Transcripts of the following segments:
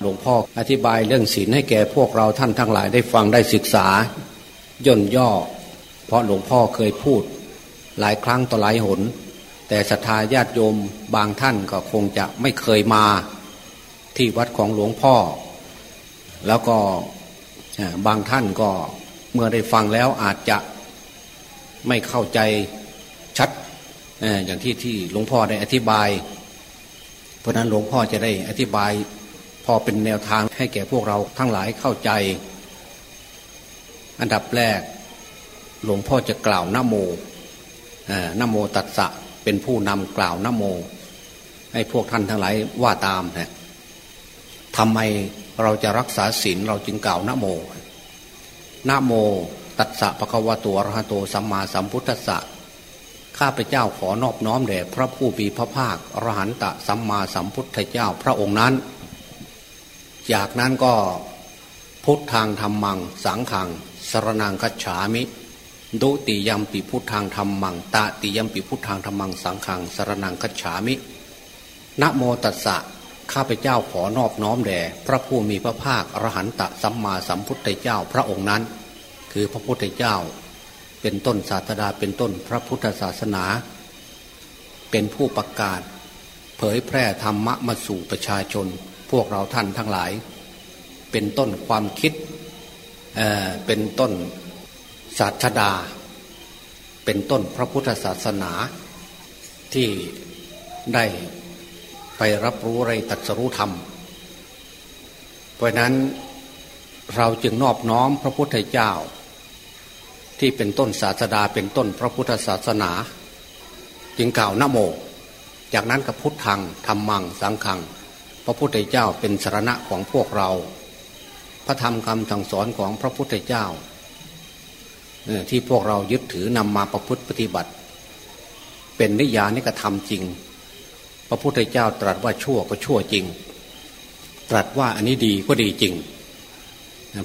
หลวงพ่ออธิบายเรื่องศีลให้แก่พวกเราท่านทั้งหลายได้ฟังได้ศึกษา ย่นย่อ เพราะหลวงพ่อเคยพูด หลายครั้งต่อหลายหน แต่ศรัทธาญาติโยมบางท่านก็คงจะไม่เคยมา ที่วัดของหลวงพ่อ แล้วก็บางท่านก็เมื่อได้ฟังแล้วอาจจะไม่เข้าใจชัดอย่างที่ที่หลวงพ่อได้อธิบาย เพราะนั้นหลวงพ่อจะได้อธิบาย อเป็นแนวทางให้แก่พวกเราทั้งหลายเข้าใจ อันดับแรก หลวงพ่อจะกล่าวนโมนโมตัสสะเป็นผู้นำกล่าวนโม ให้พวกท่านทั้งหลายว่าตามนะทำไมเราจะรักษาศีลเราจึงกล่าวนโมนโมตัสสะปะคะวะตัวรหะโตสัมมาสัมพุทธัสสะข้าพเจ้าขอนอบน้อมแด่พระผู้มีพระภาคอรหันตะสัมมาสัมพุทธเจ้าพระองค์นั้น จากนั้นก็พุทธังธรรมัง สังขังสรนังคัจฉามิดุติยมปิพุทธังธรรมังตาติยมปิพุทธังธรรมังสังขังสรนังคัจฉามินะโมตัสสะข้าพเจ้าขอนอบน้อมแด่พระผู้มีพระภาคอรหันตสัมมาสัมพุทธเจ้าพระองค์นั้น คือพระพุทธเจ้า เป็นต้นศาสดาเป็นต้นพระพุทธศาสนา เป็นผู้ประกาศ เผยแพร่ธรรมะมาสู่ประชาชน พวกเราท่านทั้งหลาย เป็นต้นความคิดเเป็นต้นศาสดา เป็นต้นพระพุทธศาสนาที่ได้ไปรับรู้ไรตัดสรู้ธรรม เพราะนั้นเราจึงนอบน้อมพระพุทธเจ้า ที่เป็นต้นศาสดาเป็นต้นพระพุทธศาสนา จึงกล่าวนโม จากนั้นกับพุทธังธรรมังสังขัง ระพุทธเจ้าเป็นสรณะของพวกเรา พระธรรมคำสั่งสอนของพระพุทธเจ้าที่พวกเรายึดถือนำมาประพฤติปฏิบัติ เป็นนิยานิกระทำจริง พระพุทธเจ้าตรัสว่าชั่วก็ชั่วจริง ตรัสว่าอันนี้ดีก็ดีจริง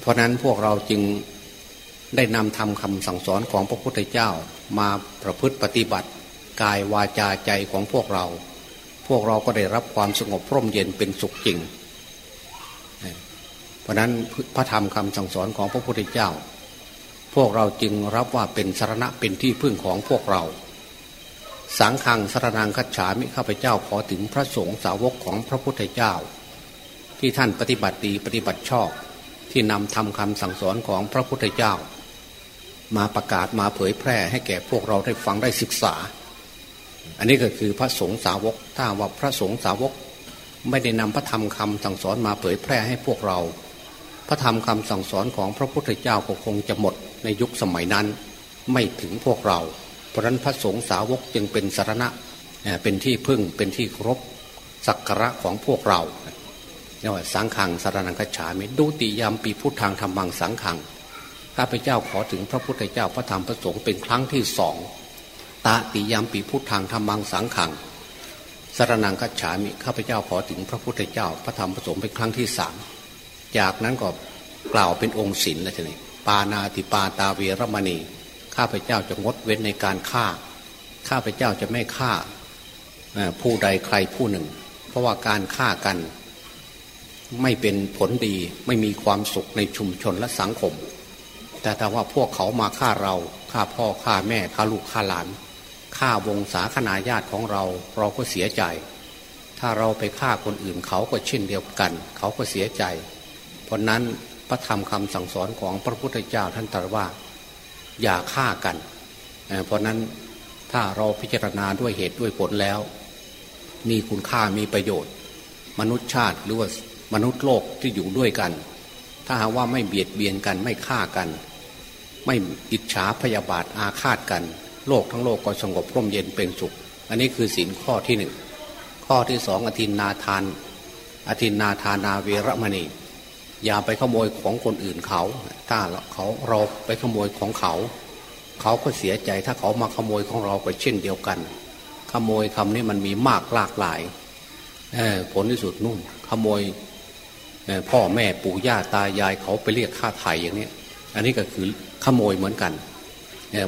เพราะนั้นพวกเราจึงได้นำทำคำสั่งสอนของพระพุทธเจ้ามาประพฤติปฏิบัติ กายวาจาใจของพวกเรา พวกเราก็ได้รับความสงบพร่มเย็นเป็นสุขจริง เพราะนั้นพระธรรมคำสั่งสอนของพระพุทธเจ้า พวกเราจึงรับว่าเป็นสารณะเป็นที่พึ่งของพวกเรา สังฆังสรนังคัจฉามิข้าพเจ้าขอถึงพระสงฆ์สาวกของพระพุทธเจ้า ที่ท่านปฏิบัติดีปฏิบัติชอบที่นำทำคำสั่งสอนของพระพุทธเจ้า มาประกาศมาเผยแพร่ให้แก่พวกเราได้ฟังได้ศึกษา อันนี้ก็คือพระสงฆ์สาวก ถ้าว่าพระสงฆ์สาวก ไม่ได้นำพระธรรมคำสั่งสอนมาเผยแพร่ให้พวกเรา พระธรรมคำสั่งสอนของพระพุทธเจ้าก็คงจะหมดในยุคสมัยนั้น ไม่ถึงพวกเรา เพราะนั้นพระสงฆ์สาวกจึงเป็นสารณะเป็นที่พึ่งเป็นที่ครบสักการะของพวกเราเรียกว่าสังขังสารนังกัจฉามิดูติยามปีพุทธังธรรมังสังขังข้าพเจ้าขอถึงพระพุทธเจ้าพระธรรมพระสงฆ์เป็นครั้งที่สอง ตาติยามปีพุทธังธรรมังสังขังสารนังกัจฉามิข้าพเจ้าขอถึงพระพุทธเจ้า พระธรรมพระสงฆ์เป็นครั้งที่สามจากนั้นก็กล่าวเป็นองค์ศิลนะทีนี้ปานาติปาตาเวรมณี ข้าพเจ้าจะงดเว้นในการฆ่า ข้าพเจ้าจะไม่ฆ่าผู้ใดใครผู้หนึ่ง เพราะว่าการฆ่ากัน ไม่เป็นผลดีไม่มีความสุขในชุมชนและสังคม แต่ถ้าว่าพวกเขามาฆ่าเราฆ่าพ่อฆ่าแม่ฆ่าลูกฆ่าหลาน ฆ่าวงศาคณาญาติของเรา เราก็เสียใจ ถ้าเราไปฆ่าคนอื่นเขาก็เช่นเดียวกัน เขาก็เสียใจ เพราะนั้นพระธรรมคำสั่งสอนของพระพุทธเจ้าท่านตรัสว่า อย่าฆ่ากัน เพราะนั้นถ้าเราพิจารณาด้วยเหตุด้วยผลแล้ว มีคุณค่ามีประโยชน์ มนุษย์ชาติหรือว่ามนุษย์โลกที่อยู่ด้วยกัน ถ้าหากว่าไม่เบียดเบียนกันไม่ฆ่ากัน ไม่อิจฉาพยาบาทอาฆาตกัน โลกทั้งโลกก็สงบร่มเย็นเป็นสุข อันนี้คือสินข้อที่หนึ่งข้อที่สองอธินนาทาน อธินนาทานาเวรมณี อย่าไปขโมยของคนอื่นเขา ถ้าเขาเราไปขโมยของเขา เขาก็เสียใจถ้าเขามาขโมยของเราก็เช่นเดียวกัน ขโมยคำนี้มันมีมากหลากหลายผลที่สุดนุ่มขโมยพ่อแม่ปู่ย่าตายายเขาไปเรียกค่าไถ่อย่างนี้อันนี้ก็คือขโมยเหมือนกัน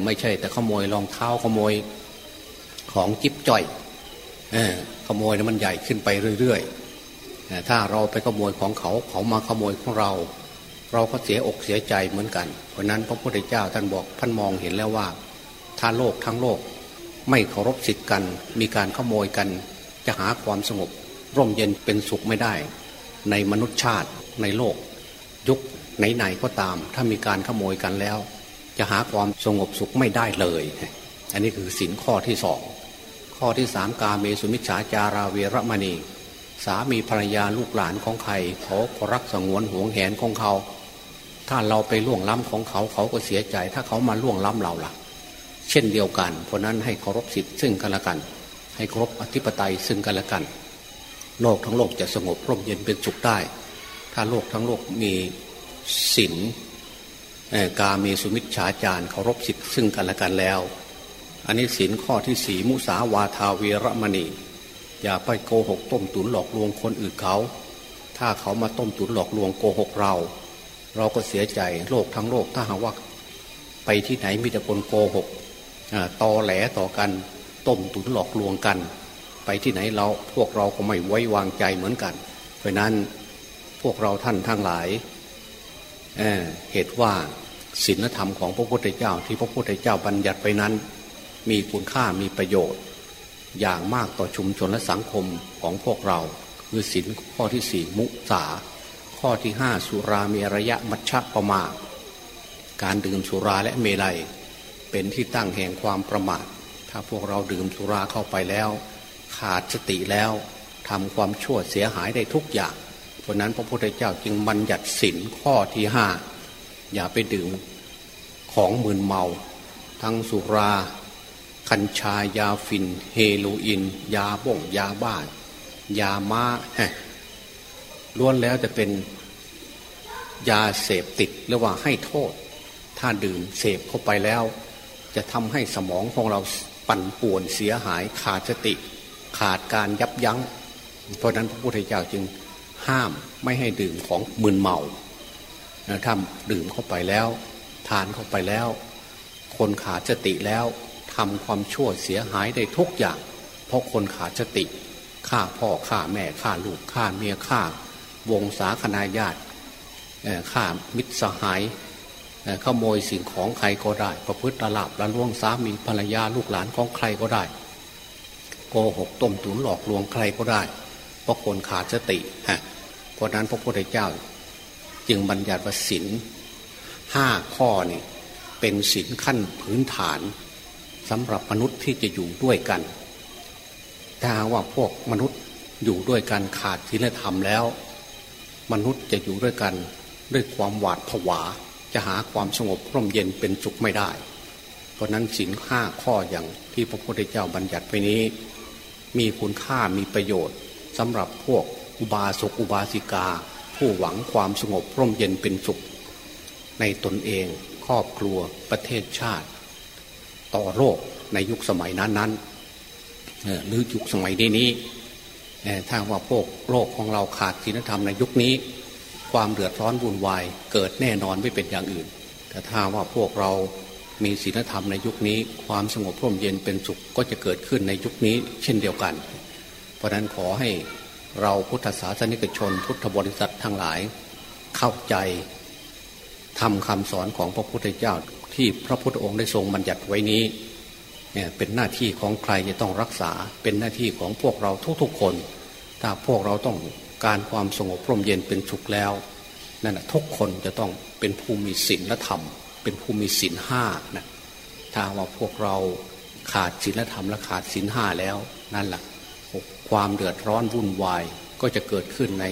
ไม่ใช่แต่ขโมยรองเท้าขโมยของจิ๊บจ่อยขโมยนั้นมันใหญ่ขึ้นไปเรื่อยๆถ้าเราไปขโมยของเขาเขามาขโมยของเรา เราก็เสียอกเสียใจเหมือนกัน เพราะนั้นพระพุทธเจ้าท่านบอกท่านมองเห็นแล้วว่าถ้าโลกทั้งโลกไม่เคารพสิทธิ์กัน มีการขโมยกัน จะหาความสงบ ร่มเย็นเป็นสุขไม่ได้ ในมนุษยชาติในโลก ยุคไหนๆก็ตาม ถ้ามีการขโมยกันแล้ว จะหาความสงบสุขไม่ได้เลย อันนี้คือสินข้อที่สองข้อที่สามกาเมสุมิชฌาจาราเวรมณี สามีภรรยาลูกหลานของใครเขารักสงวนห่วงแหนของเขา ถ้าเราไปล่วงล้ำของเขาเขาก็เสียใจ ถ้าเขามาล่วงล้ำเราล่ะ เช่นเดียวกัน เพราะนั้นให้เคารพสิทธิ์ซึ่งกันและกัน ให้เคารพอธิปไตยซึ่งกันและกัน โลกทั้งโลกจะสงบร่มเย็นเป็นสุขได้ ถ้าโลกทั้งโลกมีศีล กาเมสุมิชฌาจารเคารพสิทธิ์ซึ่งกันและกันแล้ว อันนี้สินข้อที่สีมุสาวาทาเวรมณี อย่าไปโกหกต้มตุนหลอกลวงคนอื่นเขา ถ้าเขามาต้มตุนหลอกลวงโกหกเรา เราก็เสียใจโลกทั้งโลกถ้าหากว่า ไปที่ไหนมีแต่คนโกหกตอแหลต่อกันต้มตุนหลอกลวงกัน ไปที่ไหนเราพวกเราก็ไม่ไว้วางใจเหมือนกัน เพราะนั้นพวกเราท่านทั้งหลาย เเหตุว่าศีลธรรมของพระพุทธเจ้า ที่พระพุทธเจ้าบัญญัติไปนั้น มีคุณค่ามีประโยชน์ อย่างมากต่อชุมชนและสังคมของพวกเราคือสินข้อที่สี่มุสาข้อที่ห้าสุรามีระยะมัชฌะประมาการดื่มสุราและเมลัย เป็นที่ตั้งแห่งความประมาท ถ้าพวกเราดื่มสุราเข้าไปแล้ว ขาดสติแล้วทำความชั่วเสียหายได้ทุกอย่าง ราะนั้นพระพุทธเจ้าจึงบัญญัติสินข้อที่ห้าอย่าไปดื่มของมึนเมา ทั้งสุรากัญชายาฟิน เฮโรอีนยาบ่งยาบ้าน ยามาล้วนแล้วจะเป็นยาเสพติดหรือว่าให้โทษ ถ้าดื่มเสพเข้าไปแล้ว จะทำให้สมองของเราปั่นป่วนเสียหายขาดสติ ขาดการยับยัง้ง เพราะนั้นพระพุทธเจ้าจึง ห้ามไม่ให้ดื่มของมึนเมาถ้าดื่มเข้าไปแล้ว ทานเข้าไปแล้ว คนขาดสติแล้วทำความชั่วเสียหายได้ทุกอย่าง เพราะคนขาดสติฆ่าพ่อฆ่าแม่ฆ่าลูกฆ่าเมียฆ่า วงศาคณาญาติฆ่ามิตรสหายขโมยสิ่งของใครก็ได้ ประพฤติตลาบละล่วงสามีภรรยาลูกหลานของใครก็ได้โกหกต้มตุ๋นหลอกลวงใครก็ได้ เพราะคนขาดสติฮะ เพราะนั้นพระพุทธเจ้า จึงบัญญัติว่าศีลห้าข้อนี่เป็นศีลขั้นพื้นฐานสำหรับมนุษย์ที่จะอยู่ด้วยกัน ถ้าว่าพวกมนุษย์อยู่ด้วยกันขาดศีลธรรมแล้ว มนุษย์จะอยู่ด้วยกันด้วยความหวาดผวา จะหาความสงบร่มเย็นเป็นสุขไม่ได้ เพราะนั้นศีลห้าข้ออย่างที่พระพุทธเจ้าบัญญัติไปนี้ มีคุณค่ามีประโยชน์สำหรับพวก อุบาสกอุบาสิกา ผู้หวังความสงบร่มเย็นเป็นสุข ในตนเองครอบครัวประเทศชาติ ต่อโลกในยุคสมัยนั้นนั้นหรือยุคสมัยนี้นี้ถ้าว่าพวกโลกของเราขาดศีลธรรมในยุคนี้ ความเดือดร้อนวุ่นวายเกิดแน่นอนไม่เป็นอย่างอื่น แต่ถ้าว่าพวกเรามีศีลธรรมในยุคนี้ ความสงบร่มเย็นเป็นสุขก็จะเกิดขึ้นในยุคนี้เช่นเดียวกัน เพราะนั้นขอให้ เราพุทธศาสนิกชน พุทธบริษัททั้งหลาย เข้าใจทำคำสอนของพระพุทธเจ้าที่พระพุทธองค์ได้ทรงบัญญัติไว้นี้เนี่ยเป็นหน้าที่ของใครจะต้องรักษา เป็นหน้าที่ของพวกเราทุกๆคน ถ้าพวกเราต้องการความสงบร่มเย็นเป็นสุขแล้วนั่นแหะทุกคนจะต้องเป็นผู้มีศีลธรรม เป็นผู้มีศีลห้านะถ้าว่าพวกเราขาดศีลธรรมและขาดศีลห้าแล้วนั่นแหละ ความเดือดร้อนวุ่นวายก็จะเกิดขึ้นใน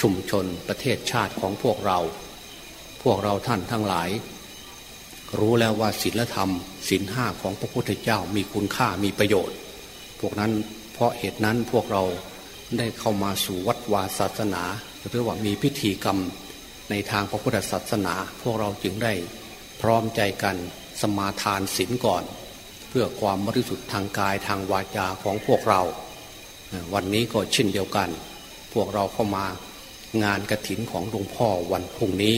ชุมชนประเทศชาติของพวกเรา พวกเราท่านทั้งหลาย รู้แล้วว่าศีลธรรมศีลห้าของพระพุทธเจ้ามีคุณค่ามีประโยชน์ พวกนั้นเพราะเหตุนั้นพวกเราได้เข้ามาสู่วัดวาศาสนาหรือว่ามีพิธีกรรมในทางพระพุทธศาสนา พวกเราจึงได้พร้อมใจกันสมาทานศีลก่อน พื่อความบริสุทธิ์ทางกายทางวาจาของพวกเรา วันนี้ก็เช่นเดียวกัน พวกเราเข้ามางานกระถินของหลวงพ่อวันพุ่งนี้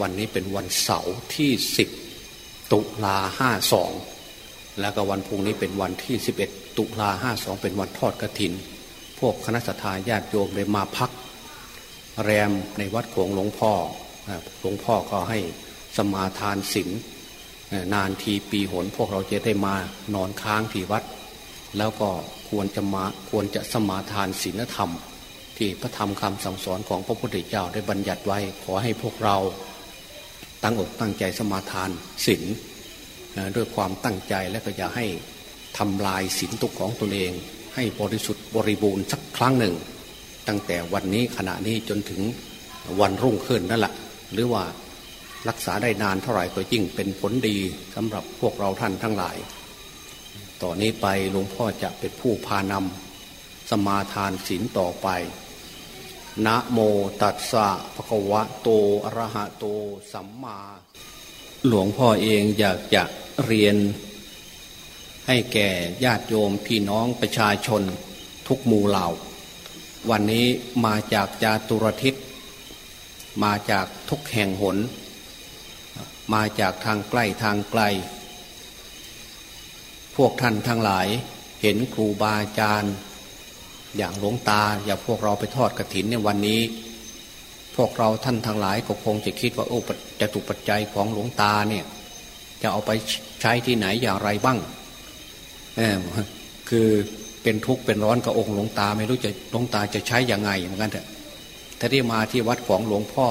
วันนี้เป็นวันเสาร์ที่สิบตุลาห้าสองแล้วก็วันพุ่งนี้เป็นวันที่สิบเอ็ดตุลาห้าสองเป็นวันทอดกระถิน พวกคณะสัตยาติโยมเลยมาพัก แรมในวัดของหลวงพ่อหลวงพ่อก็ให้สมาทานศีล นานทีปีหนพวกเราจะได้มานอนค้างที่วัด แล้วก็ควรจะมาควรจะสมาทานศีลธรรม ที่พระธรรมคำสั่งสอนของพระพุทธเจ้าได้บัญญัติไว้ขอให้พวกเราตั้งอกตั้งใจสมาทานศีลด้วยความตั้งใจและก็อย่าให้ทำลายศีลตุกของตนเอง ให้บริสุทธิ์บริบูรณ์สักครั้งหนึ่ง ตั้งแต่วันนี้ขณะนี้จนถึงวันรุ่งขึ้นนั่นแหละหรือว่า รักษาได้นานเท่าไหร่ก็ยิ่งเป็นผลดีสำหรับพวกเราท่านทั้งหลาย ต่อนนี้ไปหลวงพ่อจะเป็นผู้พานำสมาทานศีลต่อไป นะโมตัสสะภะคะวะโตอะระหะโตสัมมา หลวงพ่อเองอยากจะเรียน ให้แก่ญาติโยมพี่น้องประชาชนทุกหมู่เหล่า วันนี้มาจากจาตุรทิศมาจากทุกแห่งหน มาจากทางใกล้ทางไกล พวกท่านทั้งหลายเห็นครูบาอาจารย์ อย่างหลวงตาอย่างพวกเราไปทอดกระถินในวันนี้ พวกเราท่านทั้งหลายก็คงจะคิดว่าโอ้จะตุปัจจัยของหลวงตาเนี่ยจะเอาไปใช้ที่ไหนอย่างไรบ้างเออคือเป็นทุกข์เป็นร้อนกับองค์หลวงตา ไม่รู้จะหลวงตาจะใช้อย่างไงเหมือนกันเถอะถ้าได้มาที่วัดของหลวงพ่อ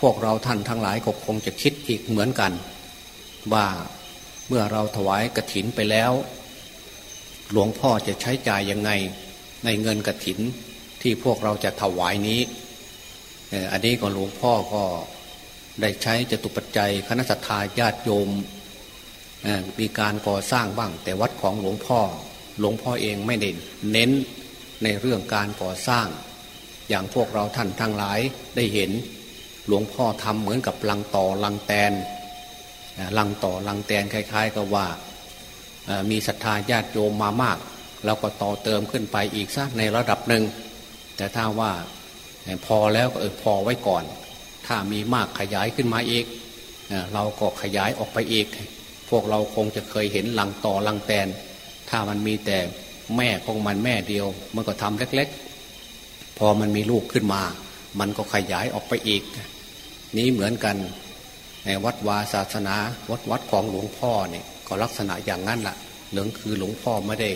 พวกเราท่านทั้งหลายก็คงจะคิดอีกเหมือนกัน ว่าเมื่อเราถวายกระถินไปแล้ว หลวงพ่อจะใช้จ่ายยังไงในเงินกระถินที่พวกเราจะถวายนี้อันนี้ก็หลวงพ่อก็ได้ใช้จตุปัจจัยคณะสัตยาญาติโยมมีการก่อสร้างบ้าง แต่วัดของหลวงพ่อ หลวงพ่อเองไม่เน้นเน้นในเรื่องการก่อสร้าง อย่างพวกเราท่านทั้งหลายได้เห็น หลวงพ่อทำเหมือนกับลังต่อลังแตนลังต่อลังแตนคล้าย ๆ กับว่ามีศรัทธาญาติโยมมามากเราก็ต่อเติมขึ้นไปอีกซะในระดับหนึ่งแต่ถ้าว่าพอแล้วก็เออพอไว้ก่อน ถ้ามีมากขยายขึ้นมาอีกเราก็ขยายออกไปอีก พวกเราคงจะเคยเห็นลังต่อลังแตน ถ้ามันมีแต่แม่ของมันแม่เดียว มันก็ทำเล็ก ๆ พอมันมีลูกขึ้นมา มันก็ขยายออกไปอีก นี้เหมือนกันในวัดวาศาสนา วัดวัดของหลวงพ่อเนี่ยก็ลักษณะอย่างนั้นแหละเหลืองคือหลวงพ่อไม่ได้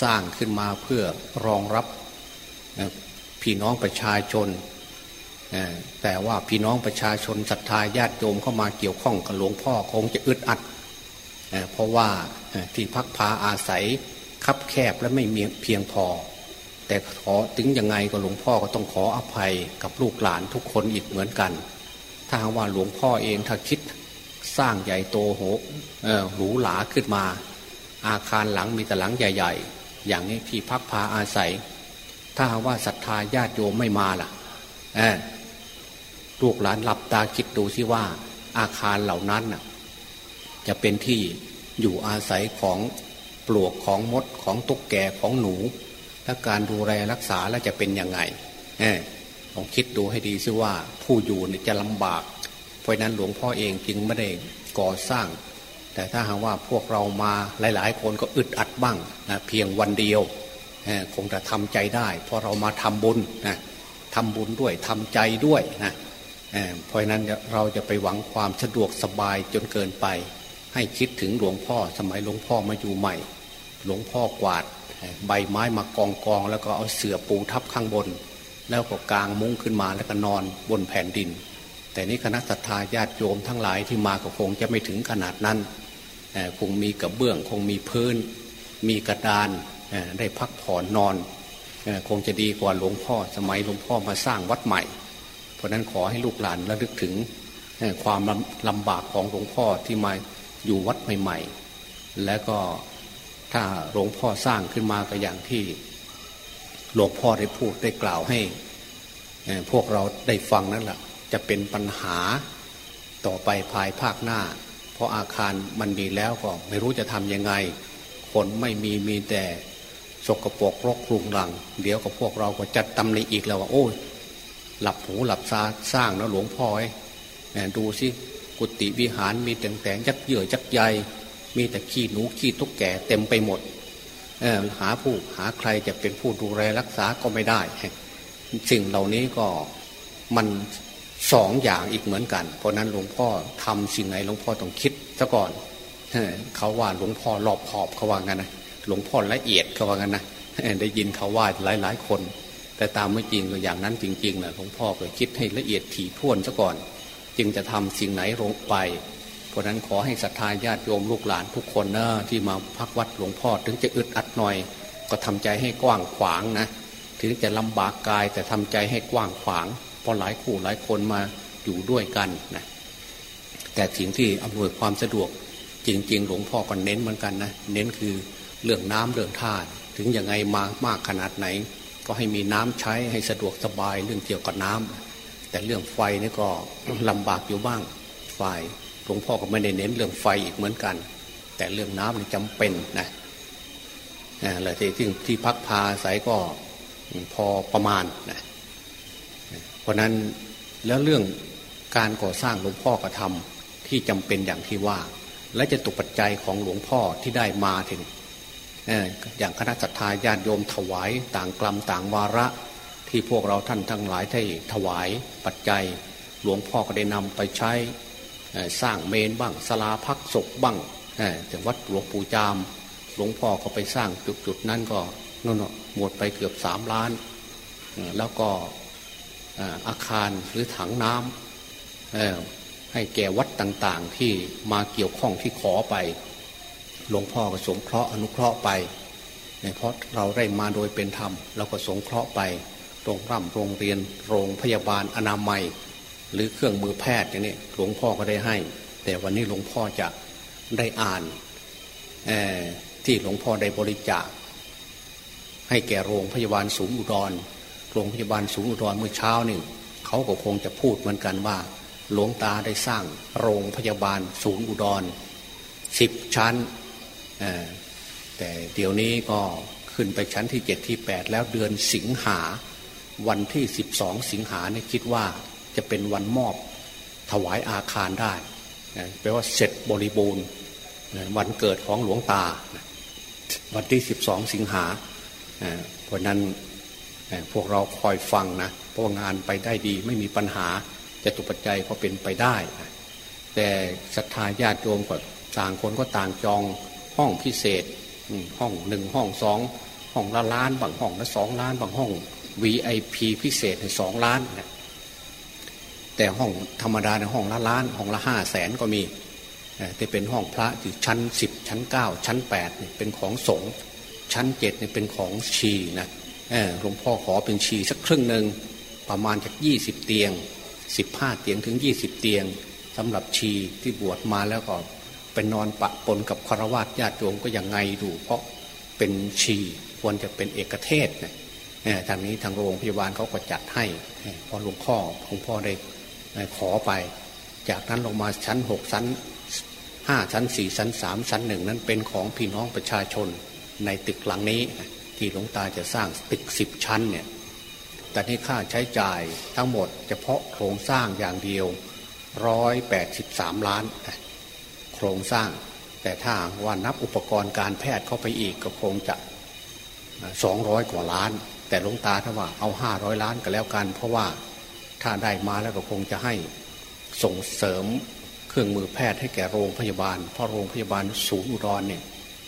สร้างขึ้นมาเพื่อรองรับพี่น้องประชาชน แต่ว่าพี่น้องประชาชนศรัทธาญาติโยมเข้ามาเกี่ยวข้องกับหลวงพ่อคงจะอึดอัด เพราะว่าที่พักพาอาศัยคับแคบและไม่มีเพียงพอ แต่ขอถึงยังไงก็หลวงพ่อก็ต้องขออภัยกับลูกหลานทุกคนอีกเหมือนกัน ถ้าว่าหลวงพ่อเองถ้าคิดสร้างใหญ่โตโหหรูหราขึ้นมา อาคารหลังมีแต่หลังใหญ่ ๆ อย่างนี้ที่พักพาอาศัย ถ้าว่าศรัทธาญาติโยมไม่มาล่ะลูกหลานหลับตาคิดดูสิว่า อาคารเหล่านั้นน่ะจะเป็นที่อยู่อาศัยของปลวกของมดของตุ๊กแกของหนูถ้าการดูแลรักษาแล้วจะเป็นยังไง ลองคิดดูให้ดีซิว่าผู้อยู่เนี่ยจะลำบาก เพราะนั้นหลวงพ่อเองจึงไม่ได้ก่อสร้าง แต่ถ้าหากว่าพวกเรามาหลาย ๆ คนก็อึดอัดบ้างนะเพียงวันเดียวคงจะทำใจได้เพราะเรามาทำบุญนะทำบุญด้วยทำใจด้วยนะเพราะนั้นเราจะไปหวังความสะดวกสบายจนเกินไป ให้คิดถึงหลวงพ่อสมัยหลวงพ่อมาอยู่ใหม่ หลวงพ่อกวาดใบไม้มากองกองแล้วก็เอาเสื่อปูทับข้างบน แล้วก็กางมุ้งขึ้นมาแล้วก็นอนบนแผ่นดิน แต่นี้คณะสัตยาญาติโยมทั้งหลายที่มาก็คงจะไม่ถึงขนาดนั้นคงมีกระเบื้องคงมีพื้น มีกระดานได้พักผ่อนนอนคงจะดีกว่าหลวงพ่อสมัยหลวงพ่อมาสร้างวัดใหม่ เพราะนั้นขอให้ลูกหลานระลึกถึงความลำบากของหลวงพ่อที่มาอยู่วัดใหม่ ๆ และก็ถ้าหลวงพ่อสร้างขึ้นมาก็อย่างที่ หลวงพ่อได้พูดได้กล่าวให้พวกเราได้ฟังนั่นแหละจะเป็นปัญหาต่อไปภายภาคหน้า เพราะอาคารมันมีแล้วก็ไม่รู้จะทำยังไง คนไม่มีมีแต่สกปรกรกรุงรัง เดี๋ยวกับพวกเราก็จัดตำหนิอีกแล้วว่าโอ้ยหลับหูหลับตาสร้างแล้วหลวงพ่อไอ้ดูสิกุฏิวิหารมีแต่งแต่งยักเยื่อยักใยมีแต่ขี้หนูขี้ทุกแก่เต็มไปหมด หาผู้หาใครจะเป็นผู้ดูแลรักษาก็ไม่ได้ สิ่งเหล่านี้ก็มันสองอย่างอีกเหมือนกัน เพราะนั้นหลวงพ่อทำสิ่งไหนหลวงพ่อต้องคิดซะก่อนเขาว่าหลวงพ่อรอบขอบเขาว่างั้นนะหลวงพ่อละเอียดเขาว่างั้นนะได้ยินเขาว่าหลายหลายคน แต่ตามไม่จริงอย่างนั้นจริงๆนะหลวงพ่อก็คิดให้ละเอียดถี่ถ้วนซะก่อน จึงจะทำสิ่งไหนลงไป ราะนั้นขอให้ศรัทธาญาติโยมลูกหลานทุกคนนะที่มาพักวัดหลวงพ่อถึงจะอึดอัดหน่อย ก็ทำใจให้กว้างขวางนะถึงจะลำบากกายแต่ทำใจให้กว้างขวางเพราะหลายคู่หลายคนมาอยู่ด้วยกันนะแต่สิ่งที่อำนวยความสะดวกจริง ๆ หลวงพ่อก็เน้นเหมือนกันนะเน้นคือเรื่องน้ำเรื่องท่าถึงยังไงมามากขนาดไหน ก็ให้มีน้ำใช้ให้สะดวกสบายเรื่องเกี่ยวกับน้ำแต่เรื่องไฟนี่ก็ลำบากอยู่บ้างไฟ หลวงพ่อก็ไม่ได้เน้นเรื่องไฟอีกเหมือนกัน แต่เรื่องน้ำนี่จำเป็นนะอะไรที่ที่พักพาสายก็พอประมาณนะเพราะนั้นแล้วเรื่องการก่อสร้างหลวงพ่อกระทำที่จำเป็นอย่างที่ว่า และจะตุปัจจัยของหลวงพ่อที่ได้มาถึงอย่างคณะสัตยาญาติโยมถวายต่างกลัมต่างวาระที่พวกเราท่านทั้งหลายได้ถวายปัจจัย หลวงพ่อก็ได้นำไปใช้ สร้างเมนบ้างสลาพักศพบ้างแต่วัดหลวงปู่จาม หลวงพ่อก็ไปสร้างจุดๆนั้นก็นั่นหมดไปเกือบสามล้าน แล้วก็อาคารหรือถังน้ำให้แก่วัดต่างๆที่มาเกี่ยวข้องที่ขอไป หลวงพ่อก็สงเคราะห์อนุเคราะห์ไปเพราะเราได้มาโดยเป็นธรรมเราก็สงเคราะห์ไปโรงร่ำโรงเรียนโรงพยาบาลอนามัย หรือเครื่องมือแพทย์อย่างนี้หลวงพ่อก็ได้ให้ แต่วันนี้หลวงพ่อจะได้อ่านที่หลวงพ่อได้บริจาค ให้แก่โรงพยาบาลสูงอุดร โรงพยาบาลสูงอุดรเมื่อเช้านี่เขาก็คงจะพูดเหมือนกันว่า หลวงตาได้สร้างโรงพยาบาลศูนย์อุดรสิบชั้น แต่เดี๋ยวนี้ก็ขึ้นไปชั้นที่เจ็ดที่แปดแล้วเดือนสิงหาวันที่สิบสองสิงหาเนี่ยคิดว่า จะเป็นวันมอบถวายอาคารได้แปลว่าเสร็จบริบูรณ์วันเกิดของหลวงตา วันที่สิบสองสิงหาเพราะนั้นพวกเราคอยฟังนะเพราะงานไปได้ดีไม่มีปัญหาจะตุปัจจัยก็เป็นไปได้ แต่ศรัทธาญาติโยมก็ต่างคนก็ต่างจองห้องพิเศษห้องหนึ่งห้องสองห้องละล้านบางห้องละสองล้านบางห้อง VIP พิเศษสองล้านนะ แต่ห้องธรรมดาในห้องละล้านห้องละห้าแสนก็มีแต่เป็นห้องพระอยู่ชั้นสิบชั้นเก้าชั้นแปดเป็นของสงฆ์ชั้นเจ็ดเป็นของชีนะหลวงพ่อขอเป็นชีสักครึ่งหนึ่งประมาณจากยี่สิบเตียงสิบห้าเตียงถึงยี่สิบเตียงสำหรับชีที่บวชมาแล้วก็เป็นนอนปะปนกับคารวะญาติโยมก็ยังไงดู เพราะเป็นชีควรจะเป็นเอกเทศนะทางนี้ทางโรงพยาบาลเขาก็จัดให้ พอหลวงพ่อหลวงพ่อได้ ขอไป จากนั้นลงมาชั้นหกชั้นห้าชั้นสี่ชั้นสามชั้นหนึ่งนั้นเป็นของพี่น้องประชาชนในตึกหลังนี้ ที่หลวงตาจะสร้างตึกสิบชั้นเนี่ยแต่นี่ค่าใช้จ่ายทั้งหมดเฉพาะโครงสร้างอย่างเดียวร้อยแปดสิบสามล้าน โครงสร้าง แต่ถ้าว่านับอุปกรณ์การแพทย์เข้าไปอีกก็คงจะสองร้อยกว่าล้าน แต่หลวงตาถ้าว่าเอาห้าร้อยล้านก็แล้วกัน เพราะว่า ถ้าได้มาแล้วก็คงจะให้ส่งเสริมเครื่องมือแพทย์ให้แก่โรงพยาบาล เพราะโรงพยาบาลศูนย์อุดรเนี่ย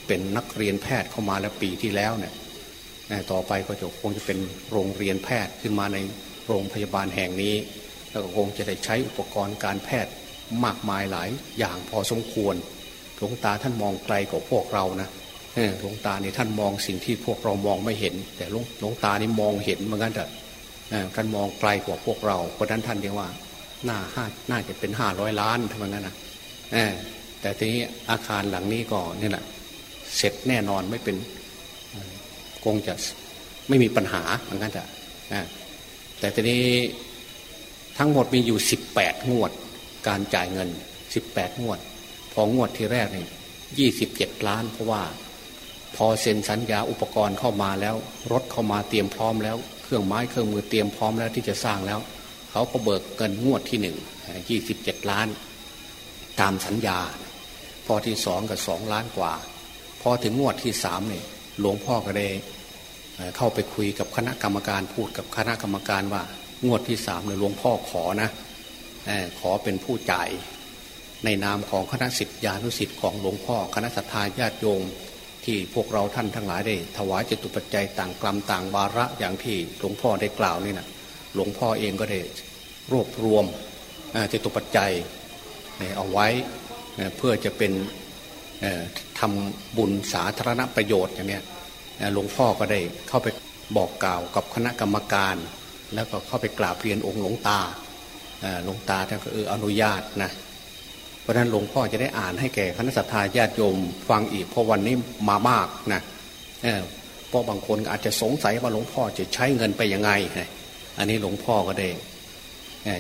เป็นนักเรียนแพทย์เข้ามาแล้วปีที่แล้วเนี่ยต่อไปก็จะคงจะเป็นโรงเรียนแพทย์ขึ้นมาในโรงพยาบาลแห่งนี้ แล้วก็คงจะได้ใช้อุปกรณ์การแพทย์มากมายหลายอย่างพอสมควรหลวงตาท่านมองไกลกว่าพวกเรานะหลวงตาเนี่ท่านมองสิ่งที่พวกเรามองไม่เห็น แต่หลวงงตานี่มองเห็นเหมือนกันแต่ ท่านมองไกลกว่าพวกเราเพราะนั้นท่านเรียกว่าหน้าห้าน่าจะเป็นห้าร้อยล้านทำไมงั้นนะแต่ทีนี้อาคารหลังนี้ก็นี่แหละเสร็จแน่นอนไม่เป็นคงจะไม่มีปัญหาเหมือนกันแต่แต่ทีนี้ทั้งหมดมีอยู่สิบแปดงวด การจ่ายเงินสิบแปดงวด พองวดที่แรกนี่ยี่สิบเจ็ดล้าน เพราะว่า พอเซ็นสัญญาอุปกรณ์เข้ามาแล้ว รถเข้ามาเตรียมพร้อมแล้ว เครื่องไม้เครื่องมือเตรียมพร้อมแล้วที่จะสร้างแล้ว เขาก็เบิกเงินงวดที่หนึ่งยี่สิบเจ็ดล้าน ตามสัญญา พอที่สองกับสองล้านกว่า พอถึงงวดที่สามเนี่ยหลวงพ่อก็ได้เข้าไปคุยกับคณะกรรมการพูดกับคณะกรรมการว่างวดที่สามเนี่ยหลวงพ่อขอนะขอเป็นผู้จ่ายในนามของคณะสิทธิานุสิทธิ์ของหลวงพ่อ คณะสัตยาญาติโยม ที่พวกเราท่านทั้งหลายได้ ถวายจตุปัจจัยต่างกลัมต่างวาระอย่างที่หลวงพ่อได้กล่าวนี่นะหลวงพ่อเองก็ได้รวบรวมจตุปัจจัยเอาไว้เพื่อจะเป็นทำบุญสาธารณประโยชน์อย่างเนี้ยหลวงพ่อก็ได้เข้าไปบอกกล่าวกับคณะกรรมการ แล้วก็เข้าไปกราบเรียนองค์หลวงตาหลวงตาท่านก็เอออนุญาตนะ ราะนั้นหลวงพ่อจะได้อ่านให้แก่คณะสัตยาญาติโยมฟังอีกเพราะวันนี้มามากนะเพราะบางคนอาจจะสงสัยว่าหลวงพ่อจะใช้เงินไปยังไง อันนี้หลวงพ่อก็ได้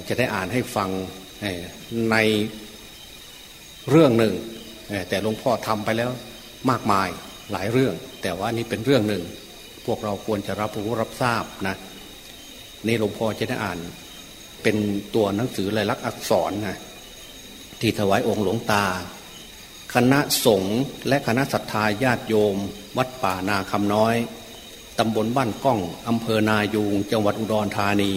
จะได้อ่านให้ฟังในเรื่องหนึ่ง แต่หลวงพ่อทำไปแล้วมากมายหลายเรื่อง แต่ว่านี่เป็นเรื่องหนึ่ง พวกเราควรจะรับรู้รับทราบนะนี่หลวงพ่อจะได้อ่านเป็นตัวหนังสือลายลักษณ์อักษรนะ ที่ถวายองค์หลวงตา คณะสงฆ์และคณะศรัทธาญาติโยม วัดป่านาคำน้อยตำบลบ้านก้องอำเภอนายูงจังหวัดอุดรธานี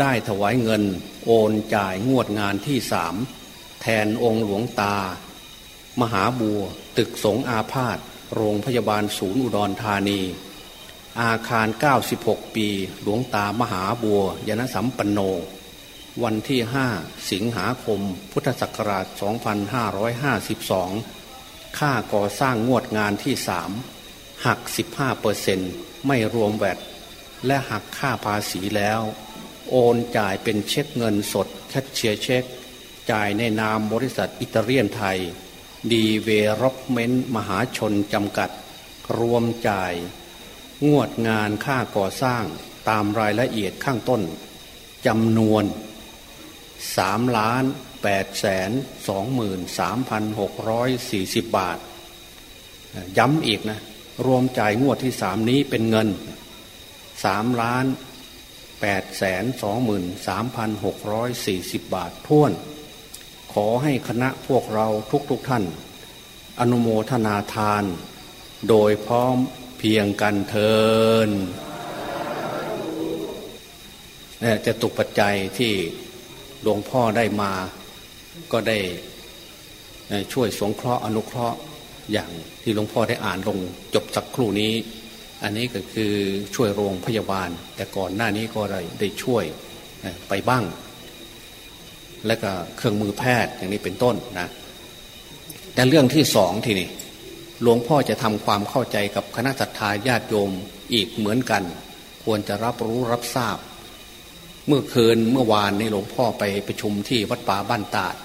ได้ถวายเงินโอนจ่ายงวดงานที่สามแทนองค์หลวงตา มหาบัว ตึกสงอาพาธโรงพยาบาลศูนย์อุดรธานี อาคาร 96 ปี หลวงตามหาบัวยนสัมปันโน วันที่ 5 สิงหาคม พุทธศักราช 2552 ค่าก่อสร้างงวดงานที่สามหัก 15เปอร์เซ็นไม่รวมแวดและหักค่าภาษีแล้ว โอนจ่ายเป็นเช็คเงินสดแคชเชียร์เช็ค จ่ายในนามบริษัทอิตาเลียนไทย ดีเวรอปเมนต์มหาชนจำกัด รวมจ่าย งวดงานค่าก่อสร้างตามรายละเอียดข้างต้นจำนวน สามล้านแปดแสนสองหมื่นสามพันหกร้อยสี่สิบบาท ย้ำอีกนะ รวมจ่ายงวดที่สามนี้เป็นเงินสามล้านแปดแสนสองหมื่นสามพันหกร้อยสี่สิบบาทท่วน ขอให้คณะพวกเราทุกๆทท่าน อนุโมทนาทาน โดยพร้อมเพียงกันเทินจะตุกปัจจัยที่ หลวงพ่อได้มาก็ได้ช่วยสงเคราะห์อนุเคราะห์อย่างที่หลวงพ่อได้อ่านลงจบสักครู่นี้ อันนี้ก็คือช่วยโรงพยาบาล แต่ก่อนหน้านี้ก็ได้ได้ช่วยไปบ้าง และก็เครื่องมือแพทย์อย่างนี้เป็นต้นนะแต่เรื่องที่สองทีนี้หลวงพ่อจะทำความเข้าใจกับคณะสัตยาญาติโยมอีกเหมือนกัน ควรจะรับรู้รับทราบ เมื่อคืนเมื่อวานนี้หลวงพ่อไปประชุมที่วัดป่าบ้านตาด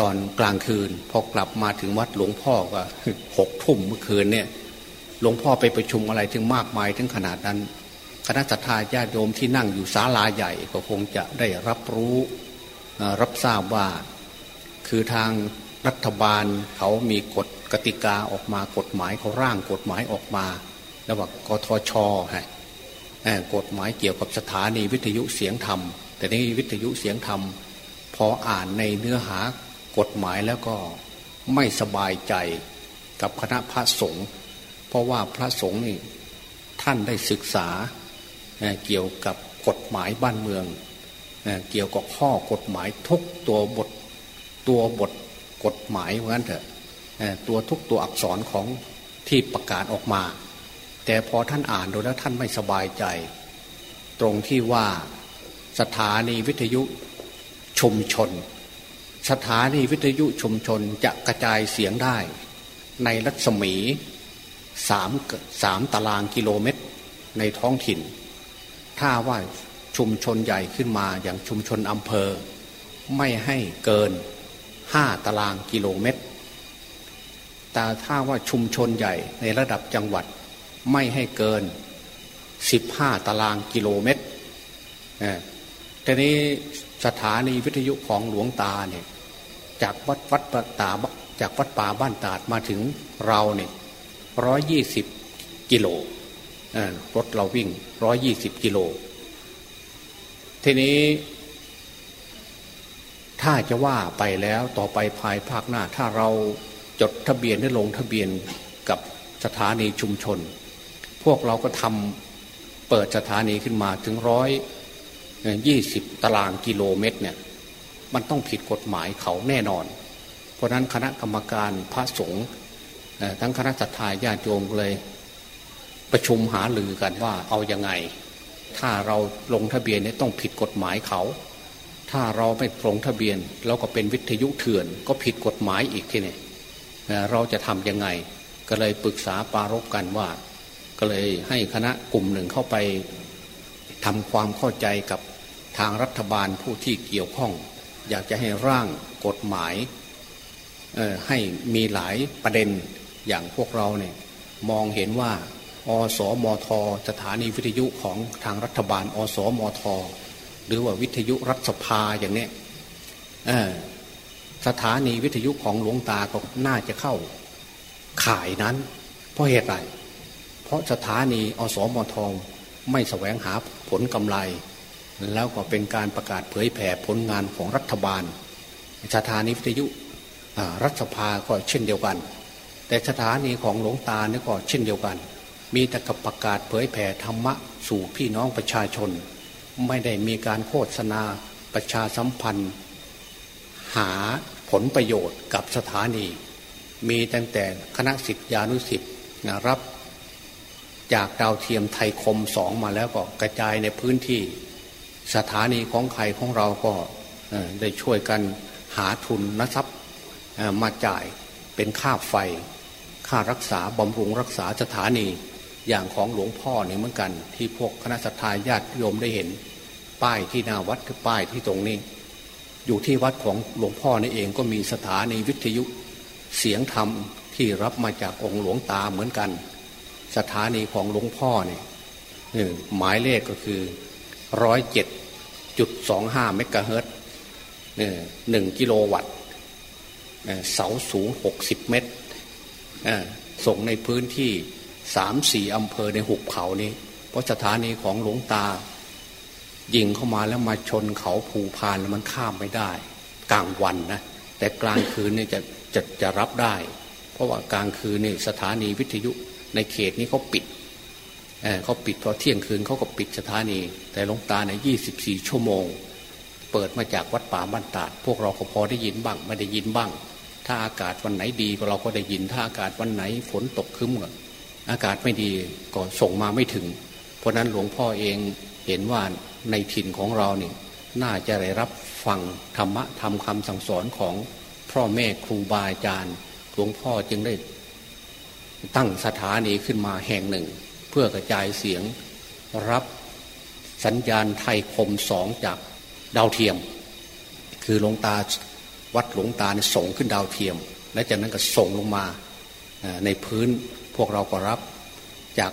ตอนกลางคืนพอกลับมาถึงวัดหลวงพ่อก็หกทุ่มเมื่อคืนเนี่ยหลวงพ่อไปประชุมอะไรถึงมากมายถึงขนาดนั้น คณะสัตยาญาติโยมที่นั่งอยู่ศาลาใหญ่ก็คงจะได้รับรู้รับทราบว่า คือทางรัฐบาลเขามีกฎกติกาออกมากฎหมายเขาร่างกฎหมายออกมา แล้วว่ากทชฮะ กฎหมายเกี่ยวกับสถานีวิทยุเสียงธรรม แต่ในวิทยุเสียงธรรม พออ่านในเนื้อหากฎหมายแล้วก็ไม่สบายใจกับคณะพระสงฆ์เพราะว่าพระสงฆ์นี่ท่านได้ศึกษาเกี่ยวกับกฎหมายบ้านเมือง เกี่ยวกับข้อกฎหมายทุกตัวบทตัวบทกฎหมายเหมือนเถอะตัวทุกตัวอักษรของที่ประกาศออกมา แต่พอท่านอ่านดูแล้วท่านไม่สบายใจ ตรงที่ว่าสถานีวิทยุชุมชน สถานีวิทยุชุมชนจะกระจายเสียงได้ ในรัศมีสามสามตารางกิโลเมตรในท้องถิ่น ถ้าว่าชุมชนใหญ่ขึ้นมาอย่างชุมชนอำเภอ ไม่ให้เกินห้าตารางกิโลเมตร แต่ถ้าว่าชุมชนใหญ่ในระดับจังหวัด ไม่ให้เกินสิบห้าตารางกิโลเมตรทีนี้สถานีวิทยุของหลวงตาเนี่ยจากวัดวัดปตาจากวัดป่าบ้านตาดมาถึงเราเนี่ยร้อยยี่สิบกิโลรถเราวิ่งร้อยยี่สิบกิโล ทีนี้ ถ้าจะว่าไปแล้วต่อไปภายภาคหน้า ถ้าเราจดทะเบียนได้ลงทะเบียนกับสถานีชุมชน พวกเราก็ทำเปิดสถานีขึ้นมาถึงร้อยยี่สิบตารางกิโลเมตรเนี่ยมันต้องผิดกฎหมายเขาแน่นอน เพราะนั้นคณะกรรมการพระสงฆ์ทั้งคณะสัตยาญาติโยมเลย ประชุมหาลือกันว่าเอาอยัางไง ถ้าเราลงทะเบียนเนี่ยต้องผิดกฎหมายเขา ถ้าเราไม่ลงทะเบียนเราก็เป็นวิทยุเถื่อน ก็ผิดกฎหมายอีกทีนี่เราจะทำยังไง ก็เลยปรึกษาปารกกันว่า ก็เลยให้คณะกลุ่มหนึ่งเข้าไปทำความเข้าใจกับทางรัฐบาลผู้ที่เกี่ยวข้อง อยากจะให้ร่างกฎหมายให้มีหลายประเด็นอย่างพวกเราเนี่ยมองเห็นว่าอสมท สถานีวิทยุของทางรัฐบาล อสมท หรือว่าวิทยุรัฐสภาอย่างนี้สถานีวิทยุของหลวงตาก็น่าจะเข้าขายนั้น เพราะเหตุไร ราะสถานีอสมทไม่แสวงหาผลกำไร แล้วก็เป็นการประกาศเผยแผ่ผลงานของรัฐบาลสถานีวิทยุรัฐสภาก็เช่นเดียวกัน แต่สถานีของหลวงตาเนี่ยก็เช่นเดียวกัน มีแต่กับประกาศเผยแผ่ธรรมะสู่พี่น้องประชาชน ไม่ได้มีการโฆษณาประชาสัมพันธ์ หาผลประโยชน์กับสถานี มีตั้งแต่คณะสิทธิานุสิทธิ์รับ จากดาวเทียมไทยคมสองมาแล้วก็กระจายในพื้นที่สถานีของใครของเราก็ได้ช่วยกันหาทุนนะทรัพย์มาจ่ายเป็นค่าไฟ ค่ารักษาบำรุงรักษาสถานีอย่างของหลวงพ่อเนี่ยเหมือนกัน ที่พวกคณะสัตยาญาติโยมได้เห็น ป้ายที่หน้าวัดคือป้ายที่ตรงนี้ อยู่ที่วัดของหลวงพ่อนี่เองก็มีสถานีวิทยุเสียงธรรมที่รับมาจากองค์หลวงตาเหมือนกัน สถานีของหลวงพ่อเนี่ยหมายเลขก็คือร้อยเจ็ดจุดสองห้าเมกะเฮิรตหนึ่งกิโลวัตต์เสาสูงหกสิบเมตรส่งในพื้นที่สามสี่อำเภอในหุบเขานี้ เพราะสถานีของหลวงตา ยิงเข้ามาแล้วมาชนเขาภูพานแล้วมันข้ามไม่ได้ กลางวันนะ แต่กลางคืนนี่จะจะจะรับได้ เพราะว่ากลางคืนนี่สถานีวิทยุ ในเขตนี้เขาปิดเเขาปิดพอเที่ยงคืนเขาก็ปิดสถานี แต่หลวงตาในยี่สิบสี่ชั่วโมง เปิดมาจากวัดป่าบ้านตาด พวกเราก็พอได้ยินบ้าง ไม่ได้ยินบ้าง ถ้าอากาศวันไหนดีเราก็ได้ยิน ถ้าอากาศวันไหนฝนตกคึ้มก็อากาศไม่ดีก็ส่งมาไม่ถึง เพราะนั้นหลวงพ่อเองเห็นว่าในถิ่นของเราเนี่ยน่าจะได้รับฟังธรรมะทำคำสั่งสอนของพ่อแม่ครูบาอาจารย์ หลวงพ่อจึงได้ ตั้งสถานีขึ้นมาแห่งหนึ่ง เพื่อกระจายเสียงรับสัญญาณไทยคมสองจากดาวเทียม คือหลวงตาวัดหลวงตาเนี่ยส่งขึ้นดาวเทียม และจากนั้นก็ส่งลงมาในพื้นพวกเราก็รับจาก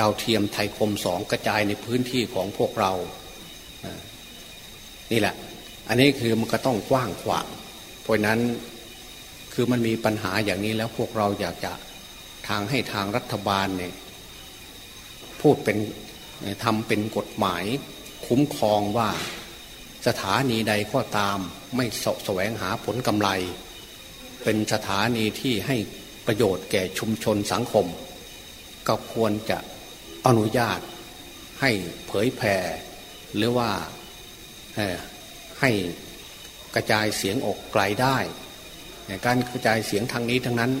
ดาวเทียมไทยคมสองกระจายในพื้นที่ของพวกเรานี่แหละ อันนี้คือมันก็ต้องกว้างขวางเพราะนั้นคือมันมีปัญหาอย่างนี้แล้วพวกเราอยากจะ ทางให้ทางรัฐบาลเนี่ยพูดเป็นทำเป็นกฎหมาย คุ้มครองว่าสถานีใดก็ตามไม่สแสวงหาผลกำไร เป็นสถานีที่ให้ประโยชน์แก่ชุมชนสังคม ก็ควรจะอนุญาตให้เผยแผ่หรือว่าให้กระจายเสียงออกไกลได้ การกระจายเสียงทางนี้ทั้งนั้น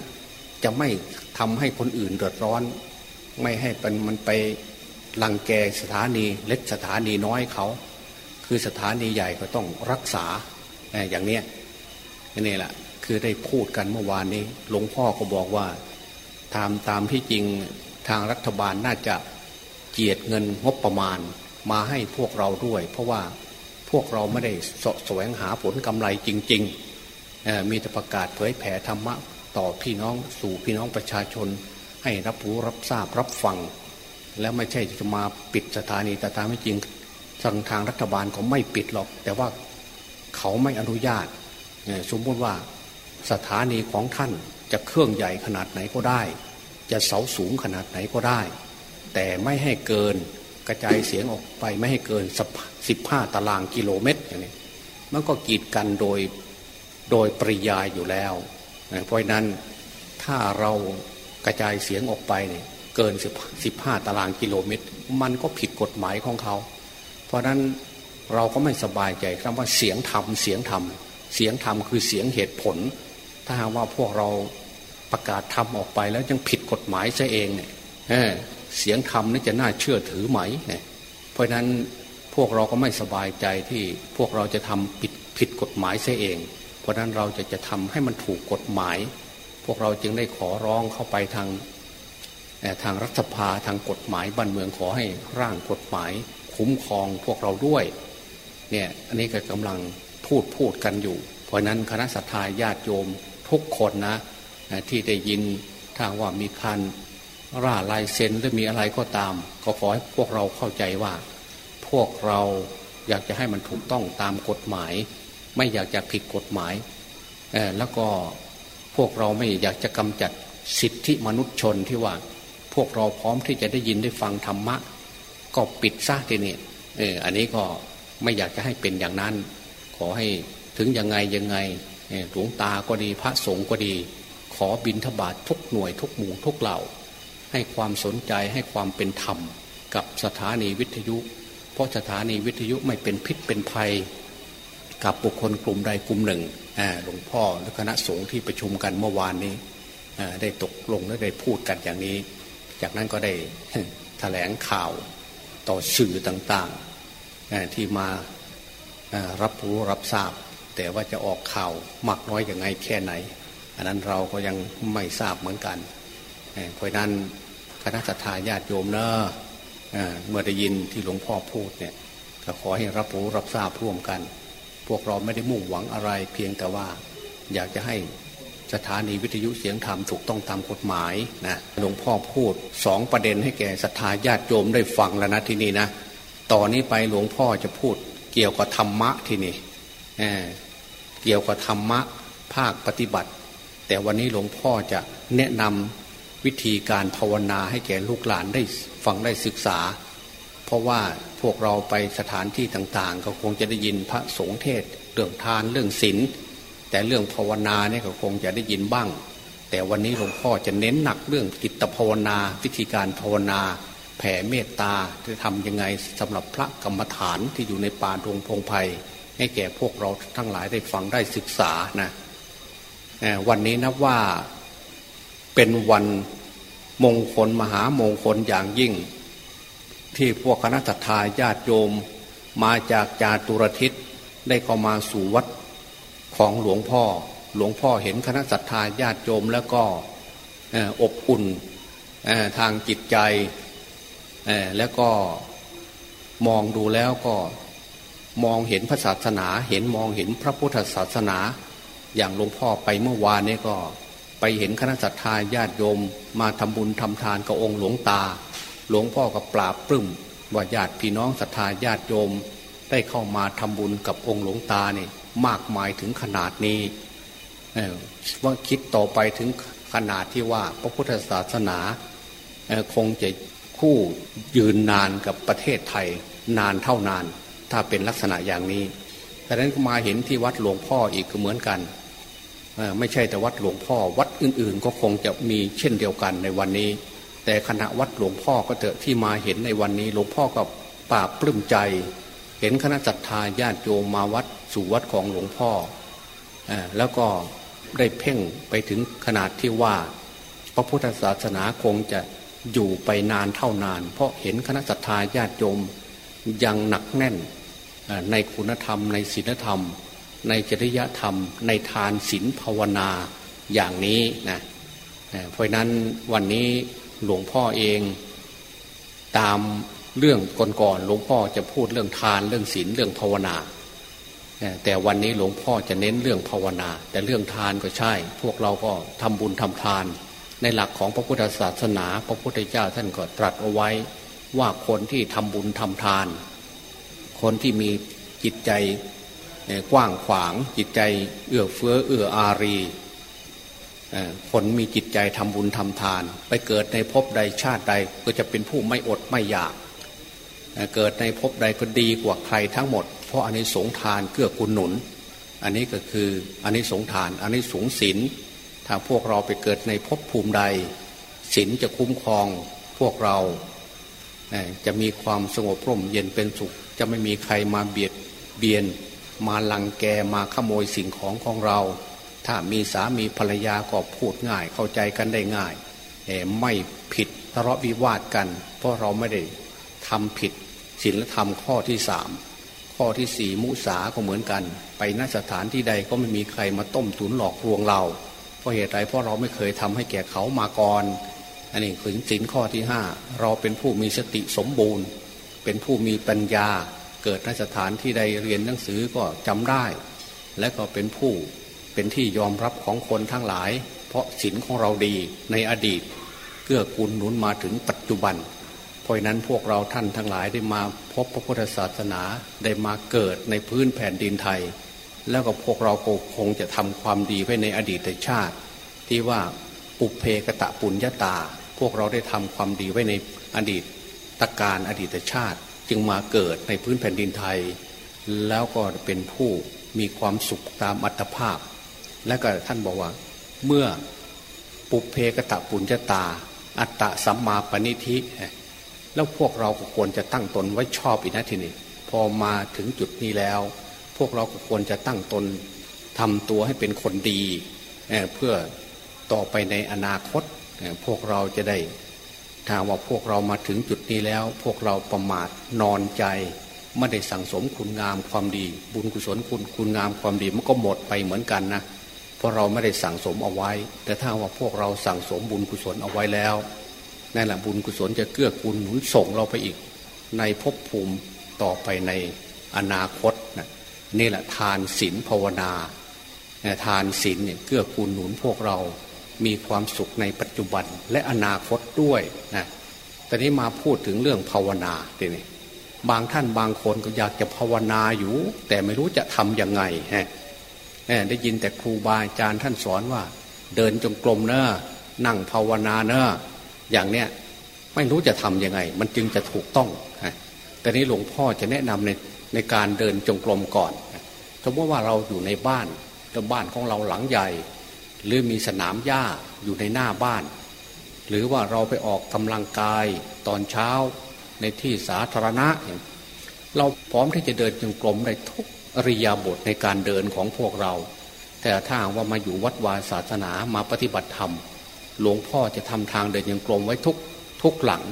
จะไม่ ทำให้คนอื่นเดือดร้อน ไม่ให้เป็นมันไปลังแกสถานีเล็กสถานีน้อยเขา คือสถานีใหญ่ก็ต้องรักษาอย่างเนี้ยนี่แหละคือได้พูดกันเมื่อวานนี้ หลวงพ่อก็บอกว่าตามตามที่จริงทางรัฐบาลน่าจะเจียดเงินงบประมาณมาให้พวกเราด้วย เพราะว่าพวกเราไม่ได้สแสวงหาผลกำไรจริง ๆ มีแต่ประกาศเผยแผ่ธรรมะ ต่อพี่น้องสู่พี่น้องประชาชน ให้รับรู้รับทราบรับฟัง แล้วไม่ใช่จะมาปิดสถานีแต่ตามไม่จริงทางทางรัฐบาลก็ไม่ปิดหรอก แต่ว่าเขาไม่อนุญาตสมมติว่าสถานีของท่านจะเครื่องใหญ่ขนาดไหนก็ได้ จะเสาสูงขนาดไหนก็ได้ แต่ไม่ให้เกินกระจายเสียงออกไปไม่ให้เกินสิบห้าตารางกิโลเมตรอย่างนี้มันก็กีดกันโดยโดยปริยายอยู่แล้ว เพราะนั้นถ้าเรากระจายเสียงออกไปเนี่ยเกินสิบห้าตารางกิโลเมตร มันก็ผิดกฎหมายของเขา เพราะนั้นเราก็ไม่สบายใจคำว่าเสียงธรรมเสียงธรรมเสียงธรรมคือเสียงเหตุผล ถ้าหากว่าพวกเราประกาศธรรมออกไปแล้วยังผิดกฎหมายซะเองเนี่ยเสียงธรรมนี่จะน่าเชื่อถือไหมเนี่ยเพราะนั้นพวกเราก็ไม่สบายใจที่พวกเราจะทำผิดผิดกฎหมายซะเอง ราะนั้นเราจะจะทำให้มันถูกกฎหมาย พวกเราจึงได้ขอร้องเข้าไปทางทางรัฐสภาทางกฎหมายบ้านเมืองขอให้ร่างกฎหมาย คุ้มครองพวกเราด้วยเนี่ยอันนี้ก็กำลังพูดพูดกันอยู่ เพราะนั้นคณะสัตยาญาติโยมทุกคนนะที่ได้ยินทางว่ามีคันร่าลายเซ็นหรือมีอะไรก็ตาม ก็ขอให้พวกเราเข้าใจว่า พวกเราอยากจะให้มันถูกต้องตามกฎหมาย ไม่อยากจะผิดกฎหมาย แล้วก็พวกเราไม่อยากจะกำจัดสิทธิมนุษยชนที่ว่า พวกเราพร้อมที่จะได้ยินได้ฟังธรรมะ ก็ปิดซะทีนี้เอออันนี้ก็ไม่อยากจะให้เป็นอย่างนั้น ขอให้ถึงยังไงยังไงหลวงตาก็ดีพระสงฆ์ก็ดี ขอบินทบาททุกหน่วยทุกหมู่ทุกเหล่า ให้ความสนใจให้ความเป็นธรรม กับสถานีวิทยุ เพราะสถานีวิทยุไม่เป็นพิษเป็นภัย กับบุคคลกลุ่มใดกลุ่มหนึ่งหลวงพ่อและคณะสงฆ์ที่ประชุมกันเมื่อวานนี้ได้ตกลงและได้พูดกันอย่างนี้ จากนั้นก็ได้แถลงข่าวต่อสื่อต่างๆที่มารับรู้รับทราบ แต่ว่าจะออกข่าวมากน้อยอย่างไงแค่ไหน อันนั้นเราก็ยังไม่ทราบเหมือนกันเพราะนั้นคณะสัตยาญาติโยมเนอะเมื่อได้ยินที่หลวงพ่อพูดเนี่ยก็ขอให้รับรู้รับทราบร่วมกัน พวกเราไม่ได้มุ่งหวังอะไร เพียงแต่ว่าอยากจะให้สถานีวิทยุเสียงธรรมถูกต้องตามกฎหมายนะหลวงพ่อพูดสองประเด็นให้แก่ศรัทธาญาติโยมได้ฟังแล้วนะที่นี่นะต่อนนี้ไปหลวงพ่อจะพูดเกี่ยวกับธรรมะที่นี่เเกี่ยวกับธรรมะภาคปฏิบัติ แต่วันนี้หลวงพ่อจะแนะนำวิธีการภาวนาให้แก่ลูกหลานได้ฟังได้ศึกษา เพราะว่าพวกเราไปสถานที่ต่าง ๆ ก็คงจะได้ยินพระสงฆ์เทศเรื่องทานเรื่องศีลแต่เรื่องภาวนาเนี่ยก็คงจะได้ยินบ้าง แต่วันนี้หลวงพ่อจะเน้นหนักเรื่องจิตภาวนาวิธีการภาวนา แผ่เมตตาจะทำยังไงสำหรับพระกรรมฐานที่อยู่ในป่าดงพงไพ่ให้แก่พวกเราทั้งหลายได้ฟังได้ศึกษานะวันนี้นับว่าเป็นวันมงคลมหามงคลอย่างยิ่ง ที่พวกคณะทาญาติโยมมาจากจาตุรทิศได้เข้ามาสู่วัดของหลวงพ่อ หลวงพ่อเห็นคณะศรัทธาญาติโยมแล้วก็อบอุ่นทางจิตใจแล้วก็มองดูแล้วก็มองเห็นพระศาสนา เห็นมองเห็นพระพุทธศาสนา อย่างหลวงพ่อไปเมื่อวานนี้ก็ ไปเห็นคณะศรัทธาญาติโยม มาทำบุญทำทานกับองค์หลวงตา หลวงพ่อก็ปราบปลื้มว่าญาติพี่น้องศรัทธาญาติโยมได้เข้ามาทำบุญกับองค์หลวงตาเนี่ยมากมายถึงขนาดนี้ว่าคิดต่อไปถึงขนาดที่ว่าพระพุทธศาสนาคงจะคู่ยืนนานกับประเทศไทยนานเท่านาน ถ้าเป็นลักษณะอย่างนี้ดังนั้นมาเห็นที่วัดหลวงพ่ออีกก็เหมือนกันไม่ใช่แต่วัดหลวงพ่อวัดอื่นๆ ก็คงจะมีเช่นเดียวกันในวันนี้ แต่คณะวัดหลวงพ่อก็เถอะที่มาเห็นในวันนี้ หลวงพ่อก็ปราบปลื้มใจ เห็นคณะจัตตาญาติโยมมาวัดสู่วัดของหลวงพ่ออแล้วก็ได้เพ่งไปถึงขนาดที่ว่า พระพุทธศาสนาคงจะอยู่ไปนานเท่านาน เพราะเห็นคณะสัตยาญาติโยมยังหนักแน่นในคุณธรรมในศีลธรรม ในจริยธรรม ในทานศีลภาวนาอย่างนี้นะเพราะนั้นวันนี้ หลวงพ่อเอง ตามเรื่องก่อนๆหลวงพ่อจะพูดเรื่องทานเรื่องศีลเรื่องภาวนา แต่วันนี้หลวงพ่อจะเน้นเรื่องภาวนา แต่เรื่องทานก็ใช่ พวกเราก็ทำบุญทำทาน ในหลักของพระพุทธศาสนา พระพุทธเจ้าท่านก็ตรัสเอาไว้ว่าคนที่ทำบุญทำทาน คนที่มีจิตใจกว้างขวางจิตใจเอื้อเฟื้อเอื้ออารี คนมีจิตใจทำบุญทำทาน ไปเกิดในภพใดชาติใดก็จะเป็นผู้ไม่อดไม่อยาก เกิดในภพใดก็ดีกว่าใครทั้งหมด เพราะอันนี้สงทานเกื้อกูลหนุน อันนี้ก็คืออันนี้สงทาน อันนี้สงศีลถ้าพวกเราไปเกิดในภพภูมิใดศีลจะคุ้มครองพวกเรา จะมีความสงบร่มเย็นเป็นสุข จะไม่มีใครมาเบียดเบียน มาลังแกมาขโมยสิ่งของของเรา ถ้ามีสามีภรรยาก็พูดง่ายเข้าใจกันได้ง่าย ไม่ผิดทะเลาะวิวาทกัน เพราะเราไม่ได้ทำผิดศีลธรรมข้อที่สามข้อที่สี่มุสาก็เหมือนกัน ไปนสถานที่ใดก็ไม่มีใครมาต้มตุนหลอกลวงเรา เพราะเหตุไรเพราะเราไม่เคยทำให้แก่เขามาก่อนอันนี้คือสินข้อที่ห้าเราเป็นผู้มีสติสมบูรณ์ เป็นผู้มีปัญญา เกิดนสถานที่ใดเรียนหนังสือก็จำได้ และก็เป็นผู้ เป็นที่ยอมรับของคนทั้งหลาย เพราะสินของเราดีในอดีตเกื้อกูลหนุนมาถึงปัจจุบัน เพราะนั้นพวกเราท่านทั้งหลายได้มาพบพระพุทธศาสนาได้มาเกิดในพื้นแผ่นดินไทย แล้วก็พวกเราคงจะทำความดีไว้ในอดีตชาติ ที่ว่าปุเพกตะปุญญาตา พวกเราได้ทำความดีไว้ในอดีตตการอดีตชาติจึงมาเกิดในพื้นแผ่นดินไทย แล้วก็เป็นผู้มีความสุขตามอัตภาพ และก็ท่านบอกว่า เมื่อปุเพกตะปุญญาตา อัตตะสัมมาปณิธิ แล้วพวกเราก็ควรจะตั้งตนไว้ชอบอีกนะทีนี้พอมาถึงจุดนี้แล้ว พวกเราก็ควรจะตั้งตนทำตัวให้เป็นคนดีเเพื่อต่อไปในอนาคตพวกเราจะได้ถ้าว่าพวกเรามาถึงจุดนี้แล้ว พวกเราประมาทนอนใจไม่ได้สั่งสมคุณงามความดี บุญกุศลคุณคุณงามความดีมันก็หมดไปเหมือนกันนะ เพราะเราไม่ได้สั่งสมเอาไว้ แต่ถ้าว่าพวกเราสั่งสมบุญกุศลเอาไว้แล้วนั่นแหละบุญกุศลจะเกื้อกูลหนุนส่งเราไปอีก ในภพภูมิต่อไปในอนาคตนะนี่แหละทานศีลภาวนาทานศีลเนี่ยเกื้อกูลหนุนพวกเรามีความสุขในปัจจุบันและอนาคตด้วยนะตอนนี้มาพูดถึงเรื่องภาวนาทีนี้บางท่านบางคนก็อยากจะภาวนาอยู่ แต่ไม่รู้จะทำยังไงฮะ ได้ยินแต่ครูบาอาจารย์ท่านสอนว่า เดินจงกรมเนอะนั่งภาวนาเนอะอย่างเนี้ยไม่รู้จะทํำยังไง มันจึงจะถูกต้องแต่นี้หลวงพ่อจะแนะนำในในการเดินจงกรมก่อนสมมติว่าเราอยู่ในบ้านแล้วบ้านของเราหลังใหญ่ หรือมีสนามหญ้าอยู่ในหน้าบ้าน หรือว่าเราไปออกกำลังกายตอนเช้าในที่สาธารณะ เราพร้อมที่จะเดินจงกรมได้ทุก อริยาบทในการเดินของพวกเรา แต่ถ้าว่ามาอยู่วัดวาศาสนามาปฏิบัติธรรม หลวงพ่อจะทำทางเดินยังกลมไว้ทุกทุกหลัง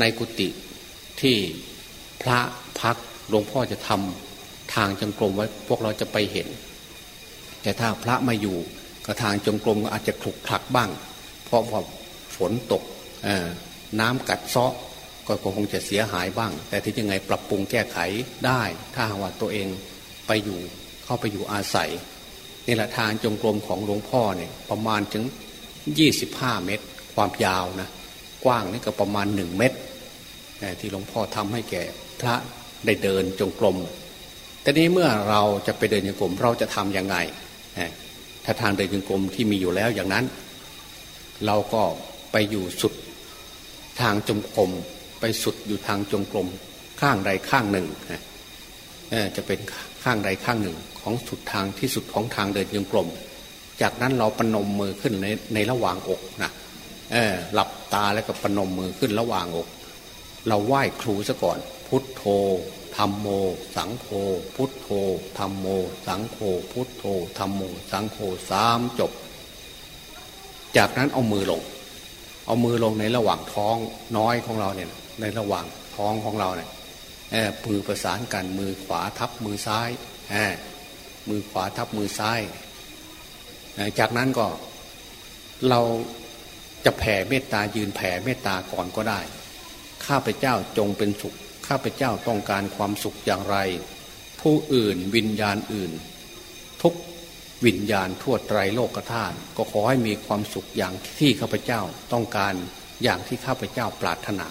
ในกุฏิที่พระพักหลวงพ่อจะทำทางจงกรมไว้พวกเราจะไปเห็น แต่ถ้าพระมาอยู่กระทางจงกรมอาจจะขลุกคลักบ้าง เพราะว่าฝนตกน้ำกัดเซาะก็คงจะเสียหายบ้าง แต่ที่ยังไงปรับปรุงแก้ไขได้ ถ้าว่าตัวเอง ไปอยู่เข้าไปอยู่อาศัยนี่แหละทางจงกรมของหลวงพ่อเนี่ยประมาณถึงยี่สิบห้าเมตร ความยาวนะกว้างนี่ก็ประมาณหนึ่งเมตรที่หลวงพ่อทำให้แก่พระได้เดินจงกรมแต่นี้เมื่อเราจะไปเดินจงกรมเราจะทํำยังไงถ้าทางเดินจงกรมที่มีอยู่แล้วอย่างนั้น เราก็ไปอยู่สุดทางจงกรมไปสุดอยู่ทางจงกรมข้างใดข้างหนึ่งจะเป็น ข้างใดข้างหนึ่งของสุดทางที่สุดของทางเดินจงกรมจากนั้นเราปนมมือขึ้นในในระหว่างอกนะเออหลับตาแล้วก็ปนมมือขึ้นระหว่างอก เราไหว้ครูซะก่อน พุทโธธรรมโม สังโฆพุทโธธรรมโม สังโฆพุทโธธรรมโม สังโฆสามจบ จากนั้นเอามือลง เอามือลงในระหว่างท้องน้อยของเราเนี่ยในระหว่างท้องของเราเนี่ย มือประสานกันมือขวาทับมือซ้ายมือขวาทับมือซ้าย จากนั้นก็เราจะแผ่เมตตายืนแผ่เมตตาก่อนก็ได้ ข้าพเจ้าจงเป็นสุข ข้าพเจ้าต้องการความสุขอย่างไร ผู้อื่นวิญญาณอื่น ทุกวิญญาณทั่วไตรโลกธาตุก็ขอให้มีความสุขอย่างที่ข้าพเจ้าต้องการอย่างที่ข้าพเจ้าปรารถนา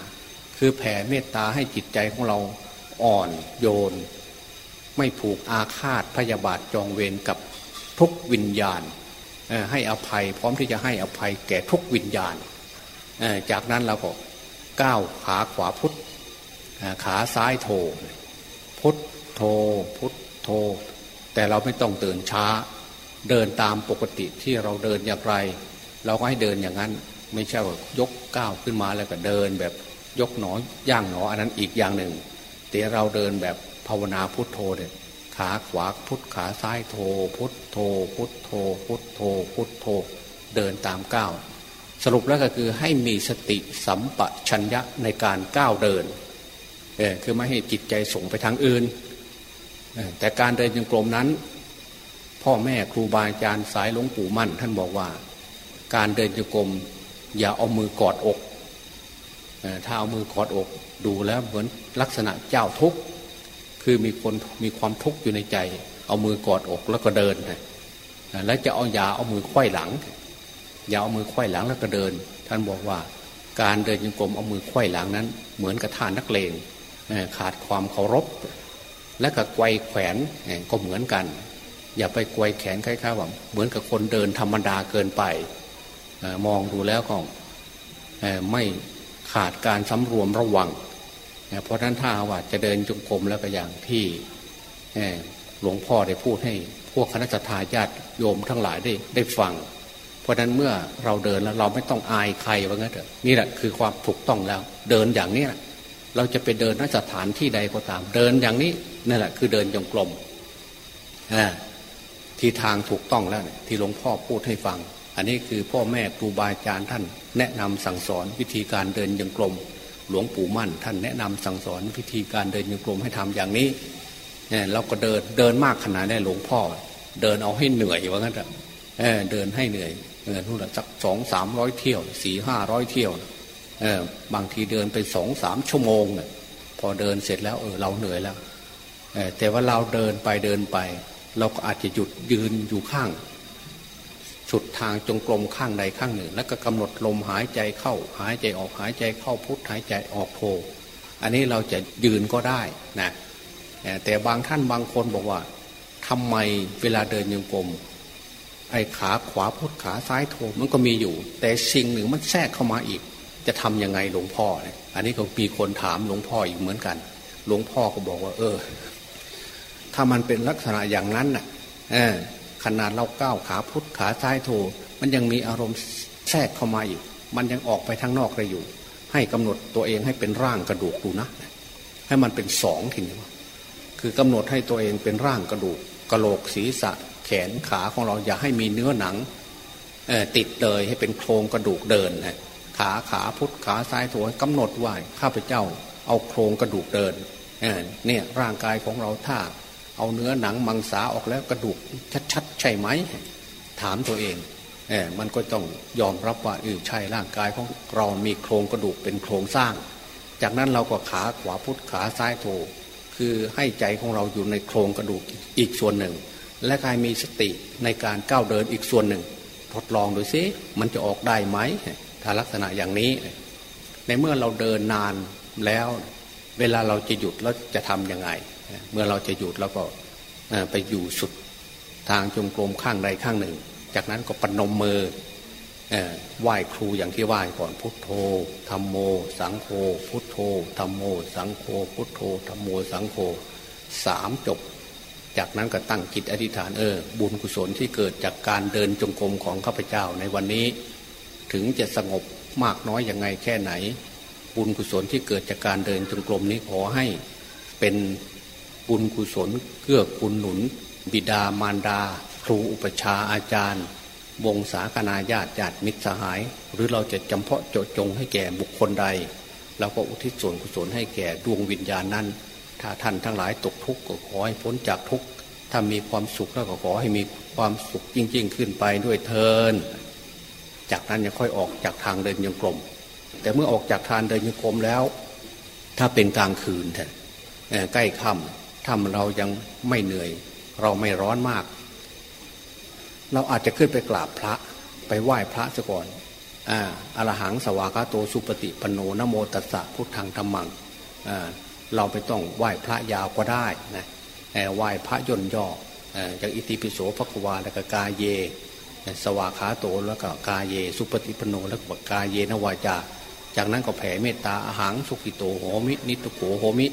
คือแผ่เมตตาให้จิตใจของเรา อ่อนโยน ไม่ผูกอาฆาตพยาบาทจองเวรกับทุกวิญญาณให้อภัยพร้อมที่จะให้อภัยแก่ทุกวิญญาณ จากนั้นเราก็ก้าวขาขวาพุทธขาซ้ายโท พุทโทพุทโท แต่เราไม่ต้องเดินช้า เดินตามปกติที่เราเดินอย่างไร เราก็ให้เดินอย่างนั้น ไม่ใช่ว่ายกก้าวขึ้นมาแล้วก็เดินแบบยกหนอย่างหนออันนั้นอีกอย่างหนึ่ง แต่เราเดินแบบภาวนาพุทโธเนี่ยขาขวาพุทขาซ้ายโธพุทโธ พุทโธ พุทโธ พุทโธ เดินตามก้าวสรุปแล้วก็คือให้มีสติสัมปชัญญะในการก้าวเดินเออคือไม่ให้จิตใจส่งไปทางอื่น แต่การเดินจงกรมนั้น พ่อแม่ครูบาอาจารย์สายหลวงปู่มั่น ท่านบอกว่า การเดินจงกรมอย่าเอามือกอดอกถ้าเอามือกอดอก ดูแล้วเหมือนลักษณะเจ้าทุกข์คือมีคนมีความทุกข์อยู่ในใจ เอามือกอดอกแล้วก็เดินแล้วจะเอายาเอามือควยหลังอย่าเอามือควยหลังแล้วก็เดิน ท่านบอกว่าการเดินจงกรมเอามือควยหลังนั้น เหมือนกับท่านนักเลงขาดความเคารพ และกับไกวแขวนก็เหมือนกัน อย่าไปไกวแขนคล้ายๆว่าเหมือนกับคนเดินธรรมดาเกินไปมองดูแล้วก็ไม่ขาดการสำรวมระวัง เพราะนั้นถ้าว่าจะเดินจงกรมแล้วก็อย่างที่หลวงพ่อได้พูดให้พวกคณะทาญาติโยมทั้งหลายได้ได้ฟัง เพราะนั้นเมื่อเราเดินแล้วเราไม่ต้องอายใครว่างั้นเถอะนี่แหละคือความถูกต้องแล้ว เดินอย่างนี้เราจะไปเดินนสถานที่ใดก็ตาม เดินอย่างนี้นั่นแหละคือเดินจงกรมที่ทางถูกต้องแล้วที่หลวงพ่อพูดให้ฟัง อันนี้คือพ่อแม่ครูบาอาจารย์ท่านแนะนำสั่งสอนวิธีการเดินยังกลม หลวงปู่มั่น ท่านแนะนำสั่งสอนวิธีการเดินยังกลมให้ทำอย่างนี้เนี่ยเราก็เดินเดินมากขนาดนี้หลวงพ่อ เดินเอาให้เหนื่อยว่างั้นเถออเดินให้เหนื่อยเงินทุนสักสองสามร้อยเที่ยวสี่ห้าร้อยเที่ยวเออบางทีเดินไปสองสามชั่วโมงเนี่ยพอเดินเสร็จแล้วเออเราเหนื่อยแล้วเออแต่ว่าเราเดินไปเดินไป เราก็อาจจะหยุดยืนอยู่ข้าง สุดทางจงกรมข้างใดข้างหนึ่ง แล้วก็กำหนดลมหายใจเข้า หายใจออกหายใจเข้าพุทหายใจออกโทอันนี้เราจะยืนก็ได้นะแต่บางท่านบางคนบอกว่าทำไมเวลาเดินยังกรมไอ้ขาขวาพุทขาซ้ายโทมันก็มีอยู่ แต่สิ่งหนึ่งมันแทรกเข้ามาอีก จะทํำยังไงหลวงพ่อเนี่ยอันนี้ก็มีคนถามหลวงพ่ออีกเหมือนกัน หลวงพ่อก็บอกว่า เออ ถ้ามันเป็นลักษณะอย่างนั้นน่ะ ขนาดเราก้าวขาพุทธขาซ้ายโทมันยังมีอารมณ์แทรกเข้ามาอยู่ มันยังออกไปทางนอกได้อยู่ ให้กำหนดตัวเองให้เป็นร่างกระดูกดูนะ ให้มันเป็นสองทีนี้คือกำหนดให้ตัวเองเป็นร่างกระดูกกระโหลกศีรษะ แขนขาของเราอย่าให้มีเนื้อหนังติดเลยให้เป็นโครงกระดูกเดินนะขาขาพุทธขาซ้ายโถกำหนดว่าข้าพเจ้าเอาโครงกระดูกเดินเนี่ยร่างกายของเราถ้า เอาเนื้อหนังมังสาออกแล้วกระดูกชัดๆใช่ไหม ถามตัวเองเออมันก็ต้องยอมรับว่าเออใช่ร่างกายของเรามีโครงกระดูกเป็นโครงสร้าง จากนั้นเราก็ขาขวาพุทธขาซ้ายโถคือให้ใจของเราอยู่ในโครงกระดูกอีกส่วนหนึ่ง และกายมีสติในการก้าวเดินอีกส่วนหนึ่ง ทดลองดูซิมันจะออกได้ไหมถ้าลักษณะอย่างนี้ ในเมื่อเราเดินนานแล้ว เวลาเราจะหยุดแล้วจะทำยังไง เมื่อเราจะหยุดเราก็ไปอยู่สุดทางจงกรมข้างใดข้างหนึ่ง จากนั้นก็ปนมมือไหว้ครูอย่างที่ไหว้ก่อนพุทโธธรรมโม สังโฆพุทโธธรรมโม สังโฆพุทโธธรรมโมสังโฆสามจบ จากนั้นก็ตั้งจิตอธิษฐานเออบุญกุศลที่เกิดจากการเดินจงกรมของข้าพเจ้าในวันนี้ ถึงจะสงบมากน้อยอย่างไงแค่ไหน บุญกุศลที่เกิดจากการเดินจงกรมนี้ขอให้เป็น บุญกุศล เกื้อกูลหนุน บิดามารดา ครูอุปชาอาจารย์ วงศาคณาญาติญาติมิตรสหาย หรือเราจะจำเพาะโจจงให้แก่บุคคลใดเราก็อุทิศส่วนกุศลให้แก่ดวงวิญญาณนั้น ถ้าท่านทั้งหลายตกทุกข์ก็ขอให้พ้นจากทุกข์ ถ้ามีความสุขแล้วก็ขอให้มีความสุขยิ่งๆ ขึ้นไปด้วยเทิน จากนั้นจะค่อยออกจากทางเดินยังกลม แต่เมื่อออกจากทางเดินยังกลมแล้ว ถ้าเป็นกลางคืนแทนใกล้ค่ำ ถ้าเรายังไม่เหนื่อย เราไม่ร้อนมาก เราอาจจะขึ้นไปกราบพระไปไหว้พระซะก่อนอ่าอรหังสวากาโตสุปฏิปโนนโมตัสสะพุทธังธรรมังอ่าเราไปต้องไหว้พระยาวก็ได้นะไหว้พระย่นย่อจากอิติปิโสภควาแล้วก็กาเย สวากขาโตแล้วก็กาเย สุปฏิปโนแล้วก็กาเยนวาจา จากนั้นก็แผ่เมตตาอาหังสุขิโตโหมิ นิตุโขโหมิ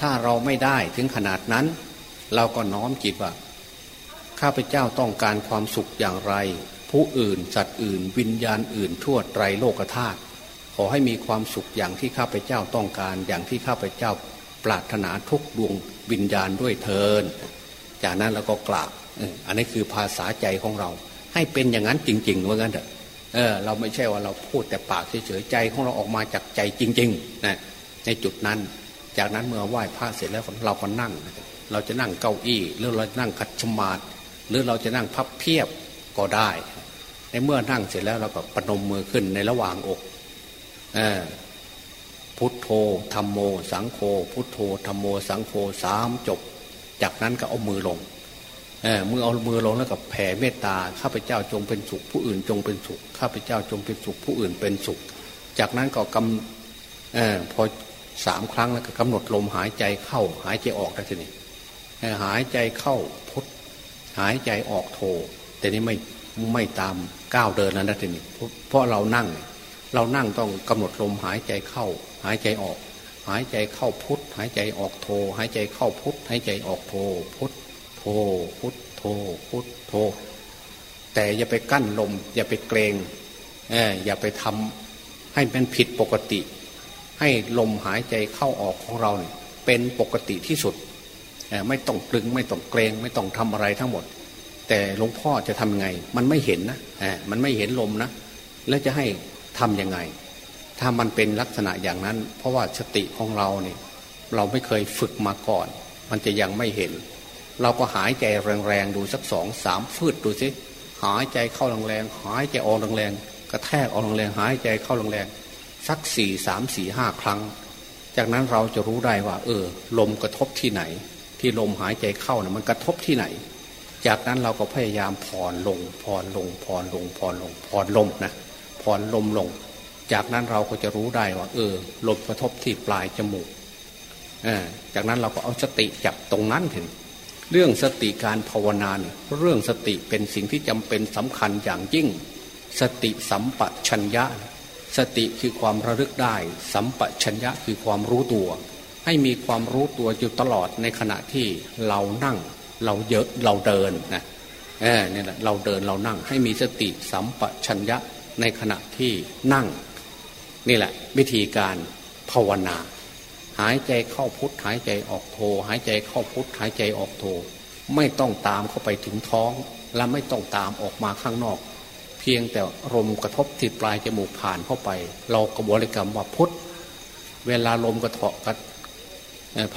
ถ้าเราไม่ได้ถึงขนาดนั้น เราก็น้อมจิตว่า ข้าพเจ้าต้องการความสุขอย่างไร ผู้อื่นสัตว์อื่น วิญญาณอื่นทั่วไตรโลกธาตุขอให้มีความสุขอย่างที่ข้าพเจ้าต้องการ อย่างที่ข้าพเจ้าปรารถนาทุกดวงวิญญาณด้วยเทินจากนั้นเราก็กราบอันนี้คือภาษาใจของเรา ให้เป็นอย่างนั้นจริงๆว่างั้นเถอะเออเราไม่ใช่ว่าเราพูดแต่ปากเฉยๆใจของเราออกมาจากใจจริงๆนะในจุดนั้น จากนั้นเมื่อไหว้พระเสร็จแล้วเราก็นั่ง เราจะนั่งเก้าอี้หรือเราจะนั่งคัดชมาดหรือเราจะนั่งพับเพียบก็ได้ ในเมื่อนั่งเสร็จแล้วเราก็ปนมมือขึ้นในระหว่างอกอพุทโธธรรมโม สังโฆพุทโธธรรมโม สังโฆสามจบ จากนั้นก็เอามือลงเมื่อเอามือลงแล้วก็แผ่เมตตาข้าพเจ้าจงเป็นสุข ผู้อื่นจงเป็นสุขข้าพเจ้าจงเป็นสุขผู้อื่นเป็นสุข จากนั้นก็กำอพอ สามครั้งแล้วก็กำหนดลมหายใจเข้า หายใจออกได้ทีนี้หายใจเข้าพุทหายใจออกโท แต่นี้ไม่ไม่ตามก้าวเดินแล้วนะทีนี้เพราะเรานั่ง เรานั่งต้องกำหนดลมหายใจเข้า หายใจออก หายใจเข้าพุทหายใจออกโท หายใจเข้าพุทหายใจออกโท พุทโธพุทโธพุทโธแต่อย่าไปกั้นลม อย่าไปเกรงเอออย่าไปทำให้มันผิดปกติ ให้ลมหายใจเข้าออกของเราเนี่ยเป็นปกติที่สุด ไม่ต้องกลึงไม่ต้องเกรง ไม่ต้องทำอะไรทั้งหมด แต่หลวงพ่อจะทำไง มันไม่เห็นนะมันไม่เห็นลมนะ แล้วจะให้ทำยังไง ถ้ามันเป็นลักษณะอย่างนั้น เพราะว่าสติของเราเนี่ยเราไม่เคยฝึกมาก่อน มันจะยังไม่เห็น เราก็หายใจแรงๆดูสักสองสามฟืดดูสิหายใจเข้าแรงๆหายใจออกแรงๆกระแทกออกแรงๆหายใจเข้าแรงๆ สักสี่สามสี่ห้าครั้ง จากนั้นเราจะรู้ได้ว่า เออ ลมกระทบที่ไหน ที่ลมหายใจเข้านะ่ะมันกระทบที่ไหน จากนั้นเราก็พยายามผ่อนลงผ่อนลงผ่อนลงผ่อนลงผ่อนลมนะผ่อนลมลง จากนั้นเราก็จะรู้ได้ว่า เออ ลมกระทบที่ปลายจมูกจากนั้นเราก็เอาสติจับตรงนั้นถึงเรื่องสติการภาวนาเนี่ยเรื่องสติเป็นสิ่งที่จำเป็นสำคัญอย่างยิ่ง สติสัมปชัญญะ สติคือความระลึกได้ สัมปชัญญะคือความรู้ตัว ให้มีความรู้ตัวอยู่ตลอดในขณะที่เรานั่ง เราเยอะเราเดินนะเออเนี่ยแหละเราเดินเรานั่ง ให้มีสติสัมปชัญญะในขณะที่นั่ง นี่แหละ วิธีการภาวนา หายใจเข้าพุทหายใจออกโท หายใจเข้าพุทหายใจออกโท ไม่ต้องตามเข้าไปถึงท้อง และไม่ต้องตามออกมาข้างนอก เพียงแต่ลมกระทบที่ปลายจมูกผ่านเข้าไป เรากระบริกรรมว่าพุทเวลาลมกระเทาะกั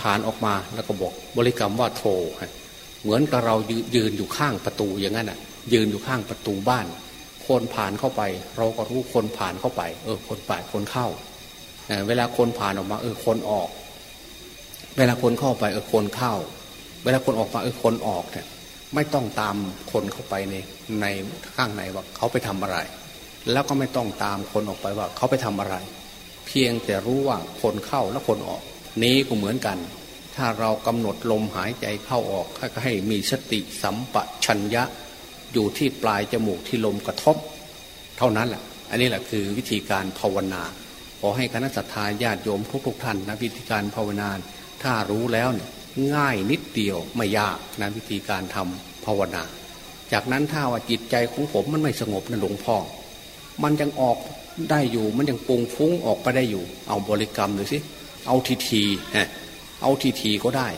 ผ่านออกมาแล้วก็บอกบริกรรมว่าโทเหมือนกับเรายืนอยู่ข้างประตูอย่างนั้นอะ ยืนอยู่ข้างประตูบ้าน คนผ่านเข้าไป เราก็รู้คนผ่านเข้าไป เออ คนผ่านคนเข้าเวลาคนผ่านออกมา เออคนออก เวลาคนเข้าไป เออคนเข้า เวลาคนออกมาเออคนออกเนี่ย ไม่ต้องตามคนเข้าไปในในข้างในว่าเขาไปทำอะไร แล้วก็ไม่ต้องตามคนออกไปว่าเขาไปทำอะไร เพียงแต่รู้ว่าคนเข้าและคนออก นี้ก็เหมือนกัน ถ้าเรากำหนดลมหายใจเข้าออกก็ให้มีสติสัมปชัญญะ อยู่ที่ปลายจมูกที่ลมกระทบ เท่านั้นแหละอันนี้แหละคือวิธีการภาวนาขอให้คณะสัตยาญาติโยมทุกๆท่านนะวิธีการภาวนาถ้ารู้แล้วเนี่ย ง่ายนิดเดียวไม่ยากนะวิธีการทำภาวนา จากนั้นถ้าว่าจิตใจของผมมันไม่สงบนะหลวงพ่อ มันยังออกได้อยู่มันยังปุงฟุ้งออกไปได้อยู่ เอาบริกรรมดูสิเอาทีทีเอาทีทีก็ได้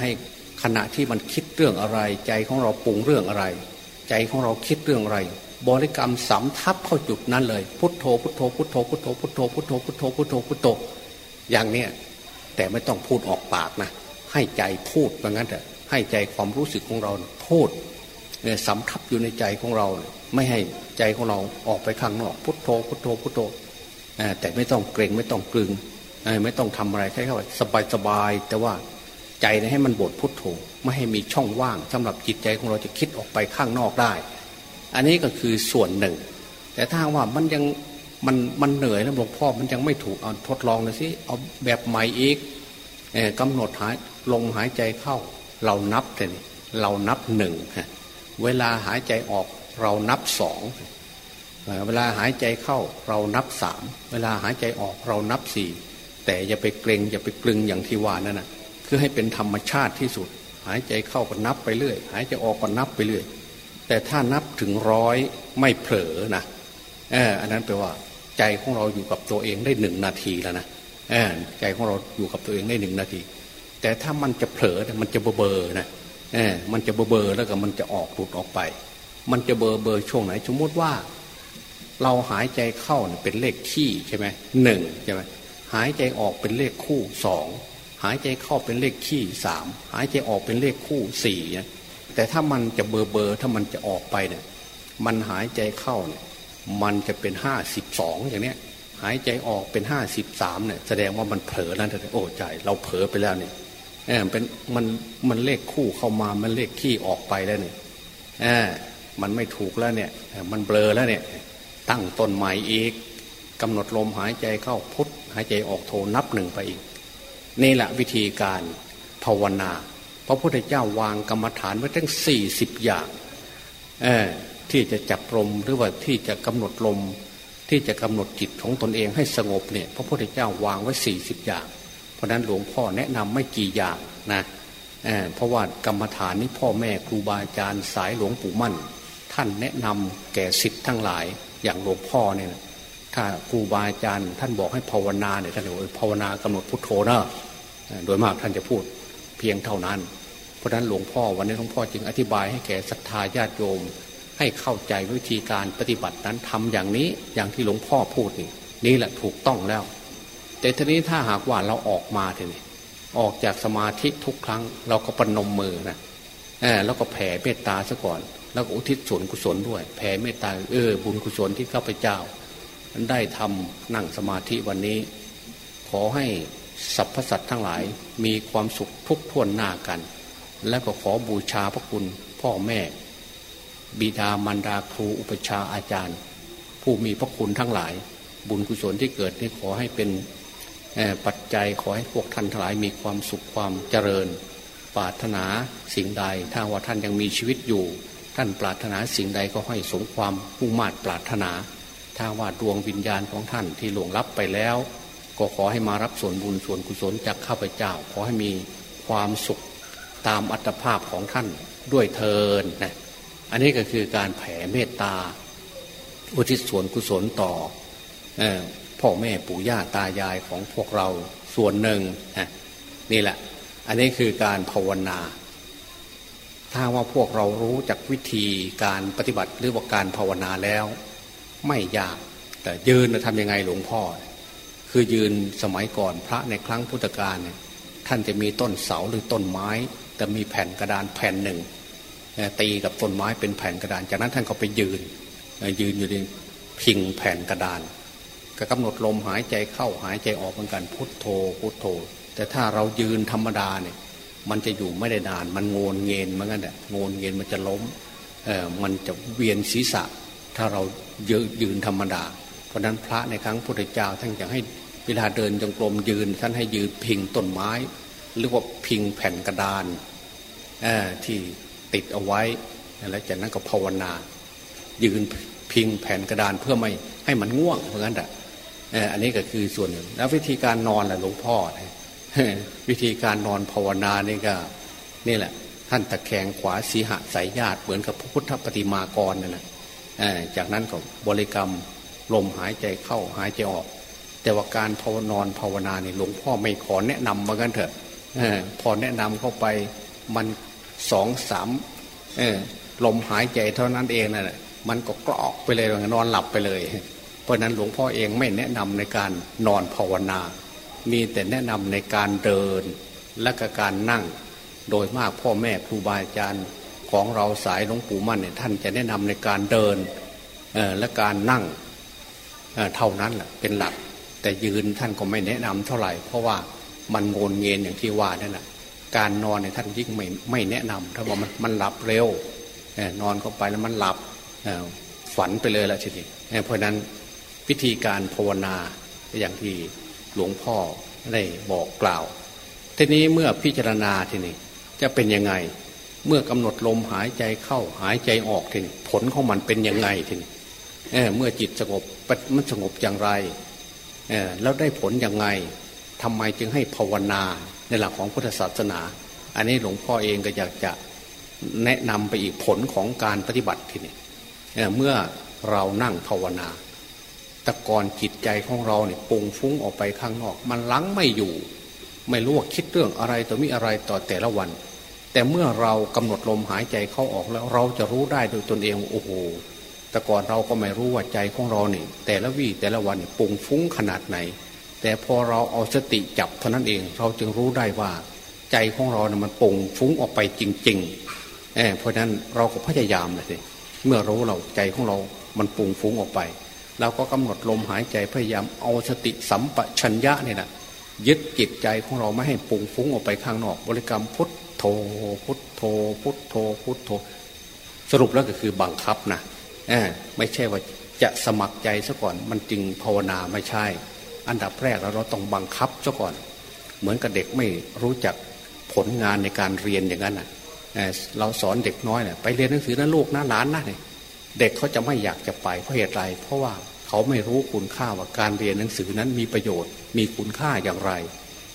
ให้ขณะที่มันคิดเรื่องอะไร ใจของเราปรุงเรื่องอะไร ใจของเราคิดเรื่องอะไร บริกรรมสำทับเข้าจุดนั้นเลย พุทโธพุทโธพุทโธพุทโธพุทโธพุทโธพุทโธพุทโธพุทโธอย่างเนี้ยแต่ไม่ต้องพูดออกปากนะ ให้ใจพูดแบบนั้นแต่ให้ใจความรู้สึกของเราพูดเนี่ยสำทับอยู่ในใจของเรา ไม่ให้ใจของเราออกไปข้างนอก พุทโธพุทโธพุทโธแต่ไม่ต้องเกรงไม่ต้องกลึงไม่ต้องทำอะไรแค่เข้าสบายสบายแต่ว่าใจให้มันบทพุทโธไม่ให้มีช่องว่างสำหรับจิตใจของเราจะคิดออกไปข้างนอกได้ อันนี้ก็คือส่วนหนึ่ง แต่ถ้าว่ามันยังมันมันเหนื่อยแล้วหลวงพ่อมันยังไม่ถูกเอาทดลองเลยสิเอาแบบใหม่อีก กำหนดหายลงหายใจเข้า เรานับเลยเรานับหนึ่งเวลาหายใจออกเรานับสองเวลาหายใจเข้าเรานับสามเวลาหายใจออกเรานับสี่แต่อย่าไปเกรงอย่าไปกลึงอย่างที่ว่านั่นนะคือให้เป็นธรรมชาติที่สุด หายใจเข้าก็นับไปเรื่อย หายใจออกก็นับไปเรื่อย แต่ถ้านับถึงร้อยไม่เผลอนะเอออันนั้นแปลว่า ใจของเราอยู่กับตัวเองได้หนึ่งนาทีแล้วนะ ใจของเราอยู่กับตัวเองได้หนึ่งนาที แต่ถ้ามันจะเผลอมันจะเบอเบอนะเออมันจะเบอเบอแล้วก็มันจะออกหลุดออกไป มันจะเบอเบอร์ช่วงไหน สมมติว่า เราหายใจเข้าเป็นเลขขี้ใช่ไหมหนึ่งใช่ไหมหายใจออกเป็นเลขคู่สองหายใจเข้าเป็นเลขขี้สามหายใจออกเป็นเลขคู่สี่เนี่ยแต่ถ้ามันจะเบอร์เบอร์ถ้ามันจะออกไปเนี่ยมันหายใจเข้าเนี่ยมันจะเป็นห้าสิบสองอย่างเนี้ย หายใจออกเป็นห้าสิบสามเนี่ยแสดงว่ามันเผลอแล้วโอ้ใจ เราเผลอไปแล้วเนี่ยเออเป็นมันมันเลขคู่เข้ามามันเลขขี้ออกไปแล้วเนี่ยเออมันไม่ถูกแล้วเนี่ย มันเบลอแล้วเนี่ย ตั้งต้นใหม่อีกกำหนดลมหายใจเข้าพุทหายใจออกโทนับหนึ่งไปอีกนี่แหละวิธีการภาวนาพระพุทธเจ้าวางกรรมฐานไว้ทั้งสี่สิบอย่างที่จะจับลมหรือว่าที่จะกำหนดลม ที่จะกำหนดจิตของตนเองให้สงบเนี่ยพระพุทธเจ้าวางไว้สี่สิบอย่าง เพราะนั้นหลวงพ่อแนะนำไม่กี่อย่างนะเเพราะว่ากรรมฐานนี้พ่อแม่ครูบาอาจารย์สายหลวงปู่มั่น ท่านแนะนำแก่สิทธิ์ทั้งหลายอย่างหลวงพ่อเนี่ยถ้าครูบาอาจารย์ ท่านบอกให้ภาวนาเนี่ยท่านบอกภาวนากำหนดพุทโธนะโดยมากท่านจะพูดเพียงเท่านั้น เพราะนั้นหลวงพ่อวันนี้หลวงพ่อจึงอธิบายให้แก่ศรัทธาญาติโยม ให้เข้าใจวิธีการปฏิบัตินั้นทำอย่างนี้อย่างที่หลวงพ่อพูดนี่นี่แหละถูกต้องแล้ว แต่ทีนี้ถ้าหากว่าเราออกมาทีนี้ออกจากสมาธิทุกครั้ง เราก็ปนมมือนะแล้วก็แผ่เมตตาซะก่อน แล้วก็อุทิศส่วนกุศลด้วย แผ่เมตตาเออ บุญกุศลที่ข้าพเจ้าได้ทำนั่งสมาธิวันนี้ ขอให้สรรพสัตว์ทั้งหลายมีความสุขทุกท่วนหน้ากัน และก็ขอบูชาพระคุณพ่อแม่ บิดามารดาครูอุปชาอาจารย์ ผู้มีพระคุณทั้งหลาย บุญกุศลที่เกิดนี่ขอให้เป็นปัจจัยขอให้พวกท่านทั้งหลายมีความสุขความเจริญ ปรารถนาสิ่งใด ถ้าว่าท่านยังมีชีวิตอยู่ ท่านปรารถนาสิ่งใดก็ให้สมความมุ่งมา่ปรารถนา ถ้าว่าดวงวิญญาณของท่านที่หลวงลับไปแล้ว ก็ขอให้มารับส่วนบุญส่วนกุศลจากข้าพเจ้า ขอให้มีความสุขตามอัตภาพของท่านด้วยเทินนะ อันนี้ก็คือการแผ่เมตตา อุทิศส่วนกุศลต่ออพ่อแม่ปู่ย่าตายายของพวกเราส่วนหนึ่งนี่แหละ อันนี้คือการภาวนา ถ้าว่าพวกเรารู้จากวิธีการปฏิบัติหรือว่าการภาวนาแล้ว ไม่ยากแต่ยืนจะทำยังไงหลวงพ่อ คือยืนสมัยก่อนพระในครั้งพุทธกาลท่านจะมีต้นเสาหรือต้นไม้ แต่มีแผ่นกระดานแผ่นหนึ่ง ตีกับต้นไม้เป็นแผ่นกระดาน จากนั้นท่านก็ไปยืนยืนอยู่ในพิงแผ่นกระดาน ก็กำหนดลมหายใจเข้าหายใจออกเหมือนกันพุทโธ พุทโธ แต่ถ้าเรายืนธรรมดาเนี่ยมันจะอยู่ไม่ได้นาน มันงนเงินเหมือนกันแหละงนเงินมันจะล้มเออมันจะเวียนศีรษะ ถ้าเรายืนธรรมดา เพราะนั้นพระในครั้งพุทธเจ้าท่านอยากให้เวลาเดินจงกรมยืน ท่านให้ยืนพิงต้นไม้ หรือว่าพิงแผ่นกระดานที่ ติดเอาไว้แล้วจากนั้นก็ภาวนา ยืนพิงแผ่นกระดานเพื่อไม่ให้มันง่วงเพราะงั้นแหะอันนี้ก็คือส่วนหนึ่งแล้ววิธีการนอนแหละหลวงพ่อวิธีการนอนภาวนานี่ก็นี่แหละ ท่านตะแคงขวาสีหะสายญาติเหมือนกับพระพุทธปฏิมากรนั่นแหละจากนั้นก็บริกรรมลมหายใจเข้าหายใจออก แต่ว่าการภาวนอนภาวนาเนี่ยหลวงพ่อไม่ขอแนะนำเหมากันเถอะพอแนะนำเข้าไปมัน สองสามลมหายใจเท่านั้นเองนะ่ะมันก็กรอกไปเลยนอนหลับไปเลย เพราะนั้นหลวงพ่อเองไม่แนะนำในการนอนภาวนา มีแต่แนะนำในการเดินและกการนั่ง โดยมากพ่อแม่ครูบาอาจารย์ของเราสายหลวงปู่มั่นเนี่ยท่านจะแนะนำในการเดินและการนั่งเท่านั้นแหละเป็นหลัก แต่ยืนท่านก็ไม่แนะนำเท่าไหร่ เพราะว่ามันโงนเงินอย่างที่ว่านั่นแหละ การนอนเนี่ยท่านยิ่งไม่ไม่แนะนำถ้าว่ามันมันหลับเร็วนอนเข้าไปแล้วมันหลับฝันไปเลยละทีนี้เพราะนั้นวิธีการภาวนาอย่างที่หลวงพ่อได้บอกกล่าว ทีนี้เมื่อพิจารณาทีนี้จะเป็นยังไง เมื่อกำหนดลมหายใจเข้าหายใจออกทีนี้ผลของมันเป็นยังไงทีนี้เเมื่อจิตสงบมันสงบอย่างไรแล้วได้ผลอย่างไงทำไมจึงให้ภาวนา ในหลักของพุทธศาสนา อันนี้หลวงพ่อเองก็อยากจะแนะนำไปอีกผลของการปฏิบัติทีนี้เมื่อเรานั่งภาวนาแต่ก่อนจิตใจของเราเนี่ยปุงฟุ้งออกไปข้างนอก มันลังไม่อยู่ ไม่รู้ว่าคิดเรื่องอะไรต่อมีอะไรต่อแต่ละวัน แต่เมื่อเรากำหนดลมหายใจเข้าออกแล้วเราจะรู้ได้โดยตนเองโอ้โหแต่ก่อนเราก็ไม่รู้ว่าใจของเราเนี่ยแต่ละวี่แต่ละวันปุงฟุ้งขนาดไหน แต่พอเราเอาสติจับเท่านั้นเอง เราจึงรู้ได้ว่า ใจของเราเนี่ยมันปุงฟุ้งออกไปจริงๆเเพราะนั้นเราก็พยายามเลยสิเมื่อรู้เราใจของเรา มันปุงฟุ้งออกไปเราก็กำหนดลมหายใจพยายามเอาสติสัมปชัญญะเนี่ยนะยึดจิตใจของเราไม่ให้ปุงฟุ้งออกไปข้างนอก บริกรรมพุทโธพุทโธพุทโธพุทโธ สรุปแล้วก็คือบังคับนะไม่ใช่ว่าจะสมัครใจซะก่อนมันจึงภาวนาไม่ใช่ อันดับแรกเราเราต้องบังคับซะก่อน เหมือนกับเด็กไม่รู้จักผลงานในการเรียนอย่างนั้นนะเราสอนเด็กน้อยเนี่ยไปเรียนหนังสือนะลูกนะหลานนะเนี่ยเด็กเขาจะไม่อยากจะไปเพราะเหตุไร เพราะว่าเขาไม่รู้คุณค่าว่าการเรียนหนังสือนั้นมีประโยชน์ มีคุณค่าอย่างไร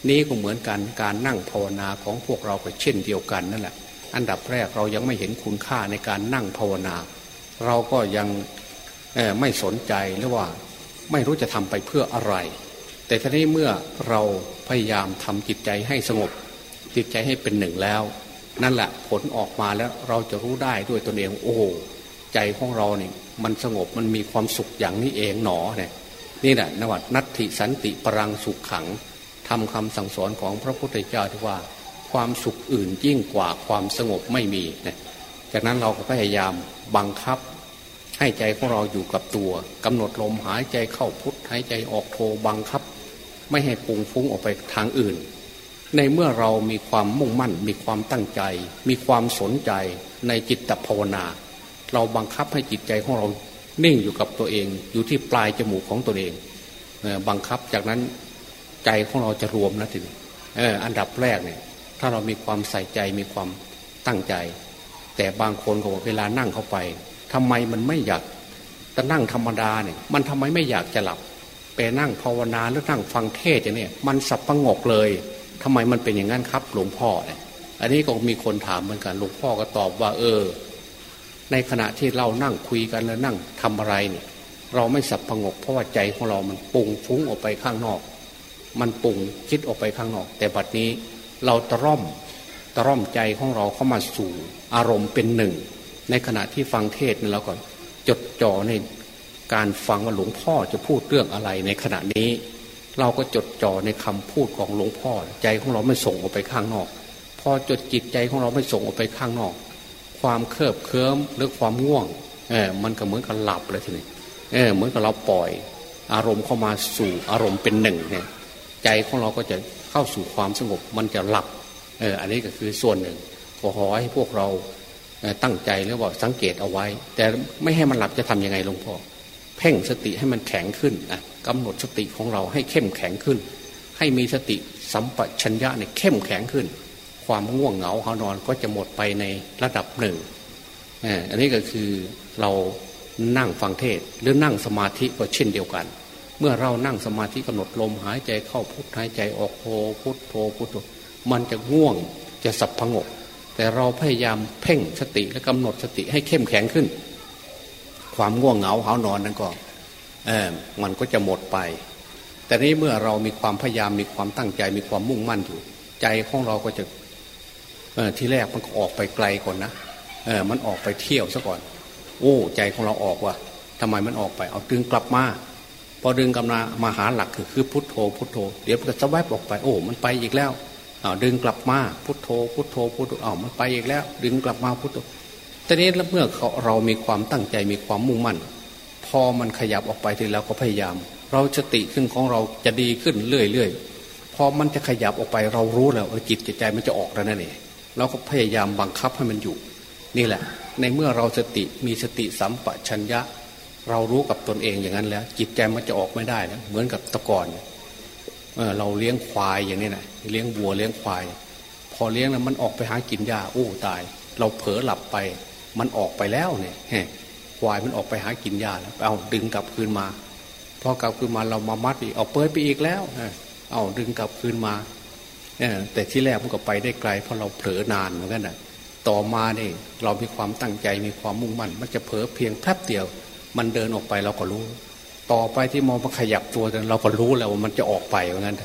นี่ก็เหมือนกันการนั่งภาวนาของพวกเราก็เช่นเดียวกันนั่นแหละ อันดับแรกเรายังไม่เห็นคุณค่าในการนั่งภาวนา เราก็ยังไม่สนใจหรือว่า ไม่รู้จะทำไปเพื่ออะไร แต่ทีนี้เมื่อเราพยายามทำจิตใจให้สงบ จิตใจให้เป็นหนึ่งแล้ว นั่นแหละผลออกมาแล้วเราจะรู้ได้ด้วยตนเองโอ้ใจของเราเนี่ยมันสงบมันมีความสุขอย่างนี้เองหนอเนี่ยนี่แหละนวัดนัตถิสันติปรังสุขขังทำคำสั่งสอนของพระพุทธเจ้าที่ว่าความสุขอื่นยิ่งกว่าความสงบไม่มีเนี่ยจากนั้นเราก็พยายามบังคับ ให้ใจของเราอยู่กับตัวกำหนดลมหายใจเข้าพุทหายใจออกโทบังคับ ไม่ให้ปุงฟุ้งออกไปทางอื่น ในเมื่อเรามีความมุ่งมั่น มีความตั้งใจ มีความสนใจในจิตภาวนา เราบังคับให้จิตใจของเรานิ่งอยู่กับตัวเอง อยู่ที่ปลายจมูกของตัวเองบังคับจากนั้นใจของเราจะรวมนะทีนี้อันดับแรกเนี่ย ถ้าเรามีความใส่ใจมีความตั้งใจ แต่บางคนก็บอกเวลานั่งเข้าไป ทำไมมันไม่อยากจะนั่งธรรมดาเนี่ย มันทำไมไม่อยากจะหลับ ไปนั่งภาวนาหรือนั่งฟังเทศอย่างนี้มันสับประงกเลยทำไมมันเป็นอย่างนั้นครับ หลวงพ่อเนี่ย อันนี้ก็มีคนถามเหมือนกันหลวงพ่อก็ตอบว่า เออ ในขณะที่เรานั่งคุยกันแล้วนั่งทำอะไรเนี่ย เราไม่สับประงก เพราะว่าใจของเรามันปุ่งฟุ้งออกไปข้างนอก มันปุ่งคิดออกไปข้างนอก แต่บัดนี้เราตร่อมตร่อมใจของเราเข้ามาสู่อารมณ์เป็นหนึ่ง ในขณะที่ฟังเทศนี่เราก็จดจ่อในการฟังว่าหลวงพ่อจะพูดเรื่องอะไรในขณะนี้ เราก็จดจ่อในคำพูดของหลวงพ่อ ใจของเราไม่ส่งออกไปข้างนอก พอจดจิตใจของเราไม่ส่งออกไปข้างนอก ความเคอบเคิ้มหรือความง่วงเออมันก็เหมือนกับหลับเลยทีนี้เออเหมือนกับเราปล่อย อารมณ์เข้ามาสู่อารมณ์เป็นหนึ่งเนี่ยใจของเราก็จะเข้าสู่ความสงบมันจะหลับเอออันนี้ก็คือส่วนหนึ่ง ขอให้พวกเรา ตั้งใจหรือว่าสังเกตเอาไว้ แต่ไม่ให้มันหลับจะทํำยังไงหลวงพ่อเพ่งสติให้มันแข็งขึ้นนะกำหนดสติของเราให้เข้มแข็งขึ้น ให้มีสติสัมปชัญญะเนี่ยเข้มแข็งขึ้น ความง่วงเหงาเขานอนก็จะหมดไปในระดับหนึ่งอันนี้ก็คือเรานั่งฟังเทศหรือนั่งสมาธิก็เช่นเดียวกัน เมื่อเรานั่งสมาธิกำหนดลมหายใจเข้าพุทหายใจออกโทพุทโทพุทโธมันจะง่วงจะสับพงก แต่เราพยายามเพ่งสติและกำหนดสติให้เข้มแข็งขึ้น ความง่วงเหงาเขานอนนั้นก็เออมันก็จะหมดไป แต่นี้เมื่อเรามีความพยายามมีความตั้งใจมีความมุ่งมั่นอยู่ ใจของเราก็จะเออที่แรกมันก็ออกไปไกลก่อนนะเออมันออกไปเที่ยวซะก่อน โอ้ใจของเราออกว่ะทำไมมันออกไป เอาดึงกลับมาพอดึงกลับมามาหาหลักคือคือพุทโธพุทโธ เดี๋ยวมันจะแวบออกไป โอ้ มันไปอีกแล้ว เอาดึงกลับมาพุทโธพุทโธพุทโธเอามันไปอีกแล้ว ดึงกลับมาพุทโธตอนนี้แล้วเมื่อเรามีความตั้งใจมีความมุ่งมั่น พอมันขยับออกไปทีแล้วก็พยายาม เราจะติขึ้นของเราจะดีขึ้นเรื่อยๆพอมันจะขยับออกไปเรารู้แล้วจิตใจมันจะออกแล้วนั่นเองเราก็พยายามบังคับให้มันอยู่ นี่แหละ ในเมื่อเราสติมีสติสัมปชัญญะ เรารู้กับตนเองอย่างนั้นแล้ว จิตใจมันจะออกไม่ได้นะเหมือนกับตะกอน เราเลี้ยงควายอย่างนี้นะเลี้ยงวัวเลี้ยงควาย พอเลี้ยงแล้วมันออกไปหากินหญ้าโอ้ตาย เราเผลอหลับไป มันออกไปแล้วเนี่ยควายมันออกไปหากินหญ้าแล้วเอาดึงกลับคืนมาพอกลับคืนมาเรามามัดอีกเอาเปิดไปอีกแล้วเอาดึงกลับคืนมาแต่ที่แรกมันก็ไปได้ไกลเพราะเราเผลอนานเหมือนกันนะต่อมาเนี่ยเรามีความตั้งใจมีความมุ่งมั่น มันจะเผลอเพียงแป๊บเดียว มันเดินออกไปเราก็รู้ ต่อไปที่มองมาขยับตัวเราก็รู้แล้วว่ามันจะออกไปว่างั้น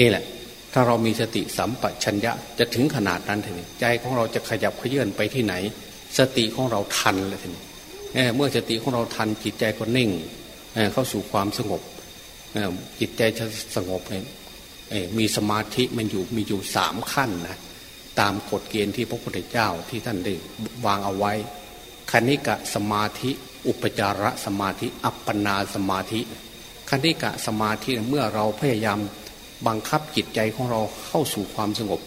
นี่แหละ ถ้าเรามีสติสัมปชัญญะจะถึงขนาดนั้นทีนี้ใจของเราจะขยับเขยื่อนไปที่ไหน สติของเราทันเลยทีนี้เมื่อสติของเราทันจิตใจก็นิ่งเข้าสู่ความสงบจิตใจจะสงบเนี่ยมีสมาธิมันอยู่มีอยู่สามขั้นนะตามกฎเกณฑ์ที่พระพุทธเจ้าที่ท่านได้วางเอาไว้คณิกะสมาธิ อุปจารสมาธิ อัปปนาสมาธิคณิกะสมาธิเมื่อเราพยายามบังคับจิตใจของเราเข้าสู่ความสงบ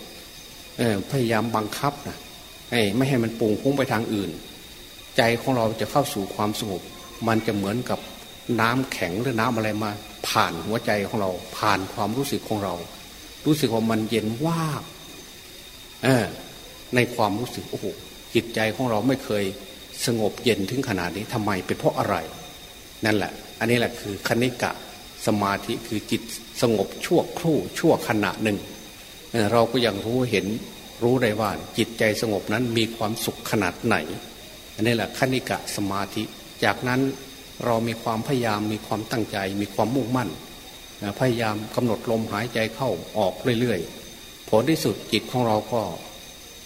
พยายามบังคับนะไม่ให้มันปุ่งพุ่งไปทางอื่น ใจของเราจะเข้าสู่ความสงบมันจะเหมือนกับน้ำแข็งหรือน้ำอะไรมา ผ่านหัวใจของเรา ผ่านความรู้สึกของเรา รู้สึกว่ามันเย็นว่าในความรู้สึกโอ้โหจิตใจของเราไม่เคย สงบเย็นถึงขนาดนี้ทำไมเป็นเพราะอะไร นั่นแหละ อันนี้แหละคือคณิกะสมาธิคือจิตสงบชั่วครู่ชั่วขณะหนึ่ง เราก็ยังรู้เห็นรู้ได้ว่าจิตใจสงบนั้นมีความสุขขนาดไหน อันนี้แหละคณิกะสมาธิ จากนั้นเรามีความพยายามมีความตั้งใจ มีความมุ่งมั่น พยายามกำหนดลมหายใจเข้าออกเรื่อยๆ ผลที่สุดจิตของเราก็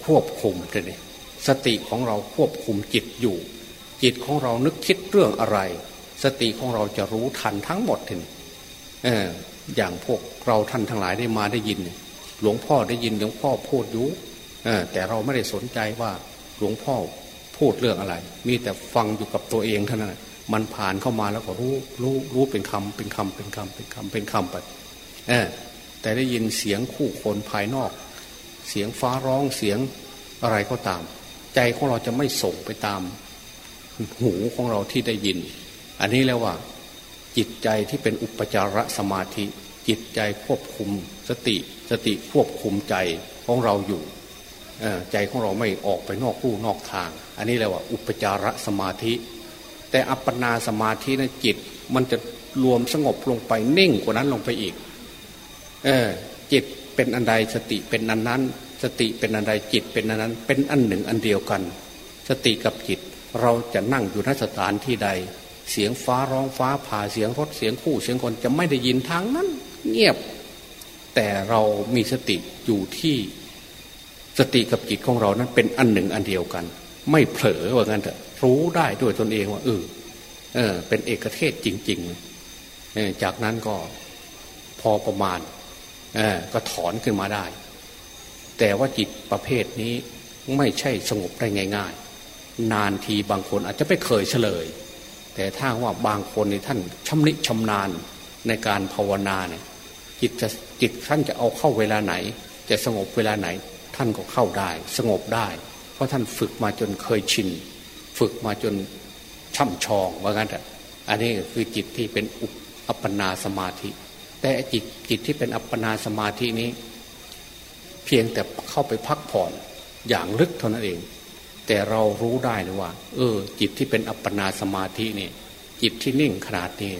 ควบคุมเลย สติของเราควบคุมจิตอยู่ จิตของเรานึกคิดเรื่องอะไร สติของเราจะรู้ทันทั้งหมดทีนี้เอออย่างพวกเราท่านทั้งหลายได้มาได้ยิน หลวงพ่อได้ยินหลวงพ่อพูดอยู่แต่เราไม่ได้สนใจว่าหลวงพ่อพูดเรื่องอะไร มีแต่ฟังอยู่กับตัวเองเท่านั้นมันผ่านเข้ามาแล้วก็รู้รู้รู้เป็นคำเป็นคำเป็นคำเป็นคำเป็นคำไปเออแต่ได้ยินเสียงคู่คนภายนอก เสียงฟ้าร้องเสียงอะไรก็ตาม ใจของเราจะไม่ส่งไปตามหูของเราที่ได้ยิน อันนี้แล้วว่า จิตใจที่เป็นอุปจารสมาธิ จิตใจควบคุมสติ สติควบคุมใจของเราอยู่ใจของเราไม่ออกไปนอกรูนอกทาง อันนี้เรียกว่า อุปจารสมาธิ แต่อัปปนาสมาธินะจิต มันจะรวมสงบลงไปนิ่งกว่านั้นลงไปอีก เออจิตเป็นอันใดสติเป็นอันนั้น สติเป็นอันใดจิตเป็นอันนั้น เป็นอันหนึ่งอันเดียวกัน สติกับจิตเราจะนั่งอยู่นสถานที่ใด เสียงฟ้าร้องฟ้าผ่าเสียงรถเสียงคู่เสียงคนจะไม่ได้ยินทางนั้น เงียบ แต่เรามีสติอยู่ที่สติกับจิตของเรานั้นเป็นอันหนึ่งอันเดียวกัน ไม่เผลอว่างั้นเถอะรู้ได้ด้วยตนเองว่าเออเออ เป็นเอกเทศจริงๆจากนั้นก็พอประมาณ เออก็ถอนขึ้นมาได้ แต่ว่าจิตประเภทนี้ไม่ใช่สงบได้ง่าย ๆ นานทีบางคนอาจจะไม่เคยเฉลย แต่ถ้าว่าบางคนในท่านชำนิชำนาญในการภาวนาเนี่ยจิตจะจิตท่านจะเอาเข้าเวลาไหน จะสงบเวลาไหน ท่านก็เข้าได้ สงบได้ เพราะท่านฝึกมาจนเคยชิน ฝึกมาจนช่ำชองว่างั้นอะอันนี้คือจิตที่เป็นอัปปนาสมาธิ แต่จิตจิตที่เป็นอัปปนาสมาธินี้ เพียงแต่เข้าไปพักผ่อนอย่างลึกเท่านั้นเอง แต่เรารู้ได้เลยว่า เออ จิตที่เป็นอัปปนาสมาธินี่จิตที่นิ่งขนาดนี้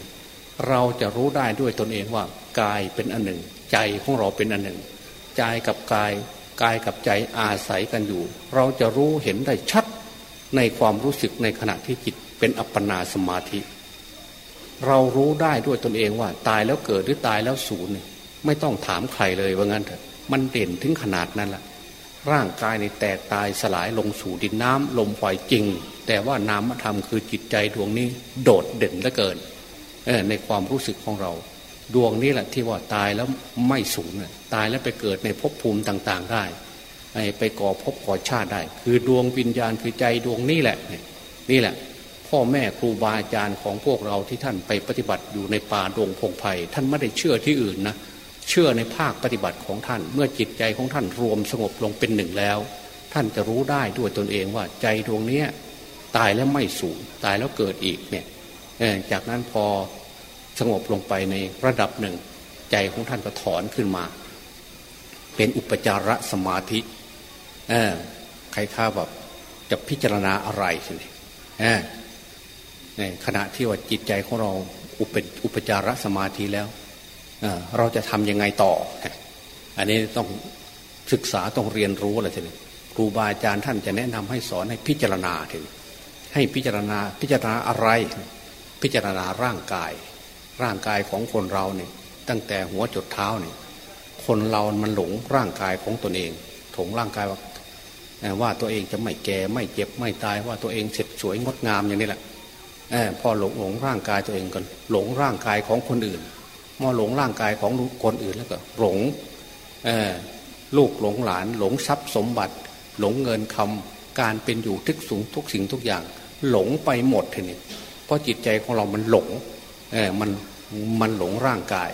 เราจะรู้ได้ด้วยตนเองว่ากายเป็นอันหนึ่ง ใจของเราเป็นอันหนึ่งใจกับกายกายกับใจอาศัยกันอยู่ เราจะรู้เห็นได้ชัดในความรู้สึกในขณะที่จิตเป็นอัปปนาสมาธิ เรารู้ได้ด้วยตนเองว่า ตายแล้วเกิดหรือตายแล้วสูญไม่ต้องถามใครเลยว่างั้นเถอะ มันเด่นถึงขนาดนั้นแหละร่างกายในแตกตายสลายลงสู่ดินน้ำลมไฟจริง แต่ว่านามธรรมคือจิตใจดวงนี้โดดเด่นเหลือเกินในความรู้สึกของเรา ดวงนี้แหละที่ว่าตายแล้วไม่สูญตายแล้วไปเกิดในภพภูมิต่างๆได้ไปก่อภพก่อชาติได้ คือดวงวิญญาณคือใจดวงนี้แหละ นี่แหละ พ่อแม่ครูบาอาจารย์ของพวกเราที่ท่านไปปฏิบัติอยู่ในป่าดงพงไพ่ท่านไม่ได้เชื่อที่อื่นนะ เชื่อในภาคปฏิบัติของท่าน เมื่อจิตใจของท่านรวมสงบลงเป็นหนึ่งแล้ว ท่านจะรู้ได้ด้วยตนเองว่าใจดวงนี้ตายแล้วไม่สูญตายแล้วเกิดอีกเนี่ยจากนั้นพอสงบลงไปในระดับหนึ่ง ใจของท่านก็ถอนขึ้นมา เป็นอุปจารสมาธิใครข้าแบบจะพิจารณาอะไรสิเออในขณะที่ว่าจิตใจของเราอุปอุปจารสมาธิแล้ว เราจะทำยังไงต่อ อันนี้ต้องศึกษาต้องเรียนรู้อะไรทีนี้ครูบาอาจารย์ท่านจะแนะนำให้สอนให้พิจารณาถึงให้พิจารณาพิจารณาอะไร พิจารณาร่างกาย ร่างกายของคนเราเนี่ยตั้งแต่หัวจดเท้าเนี่ยคนเรามันหลงร่างกายของตนเองถงร่างกายว่าว่าตัวเองจะไม่แก่ไม่เจ็บไม่ตายว่าตัวเองเสร็จสวยงดงามอย่างนี้แหละอพอหลงหลงร่างกายตัวเองกันหลงร่างกายของคนอื่น มอหลงร่างกายของคนอื่นแล้วก็หลงลูกหลงหลาน หลงทรัพย์สมบัติ หลงเงินคำการเป็นอยู่ทุกสูงทุกสิ่งทุกอย่าง หลงไปหมดทีนี้เพราะจิตใจของเรามันหลงมันมันหลงร่างกาย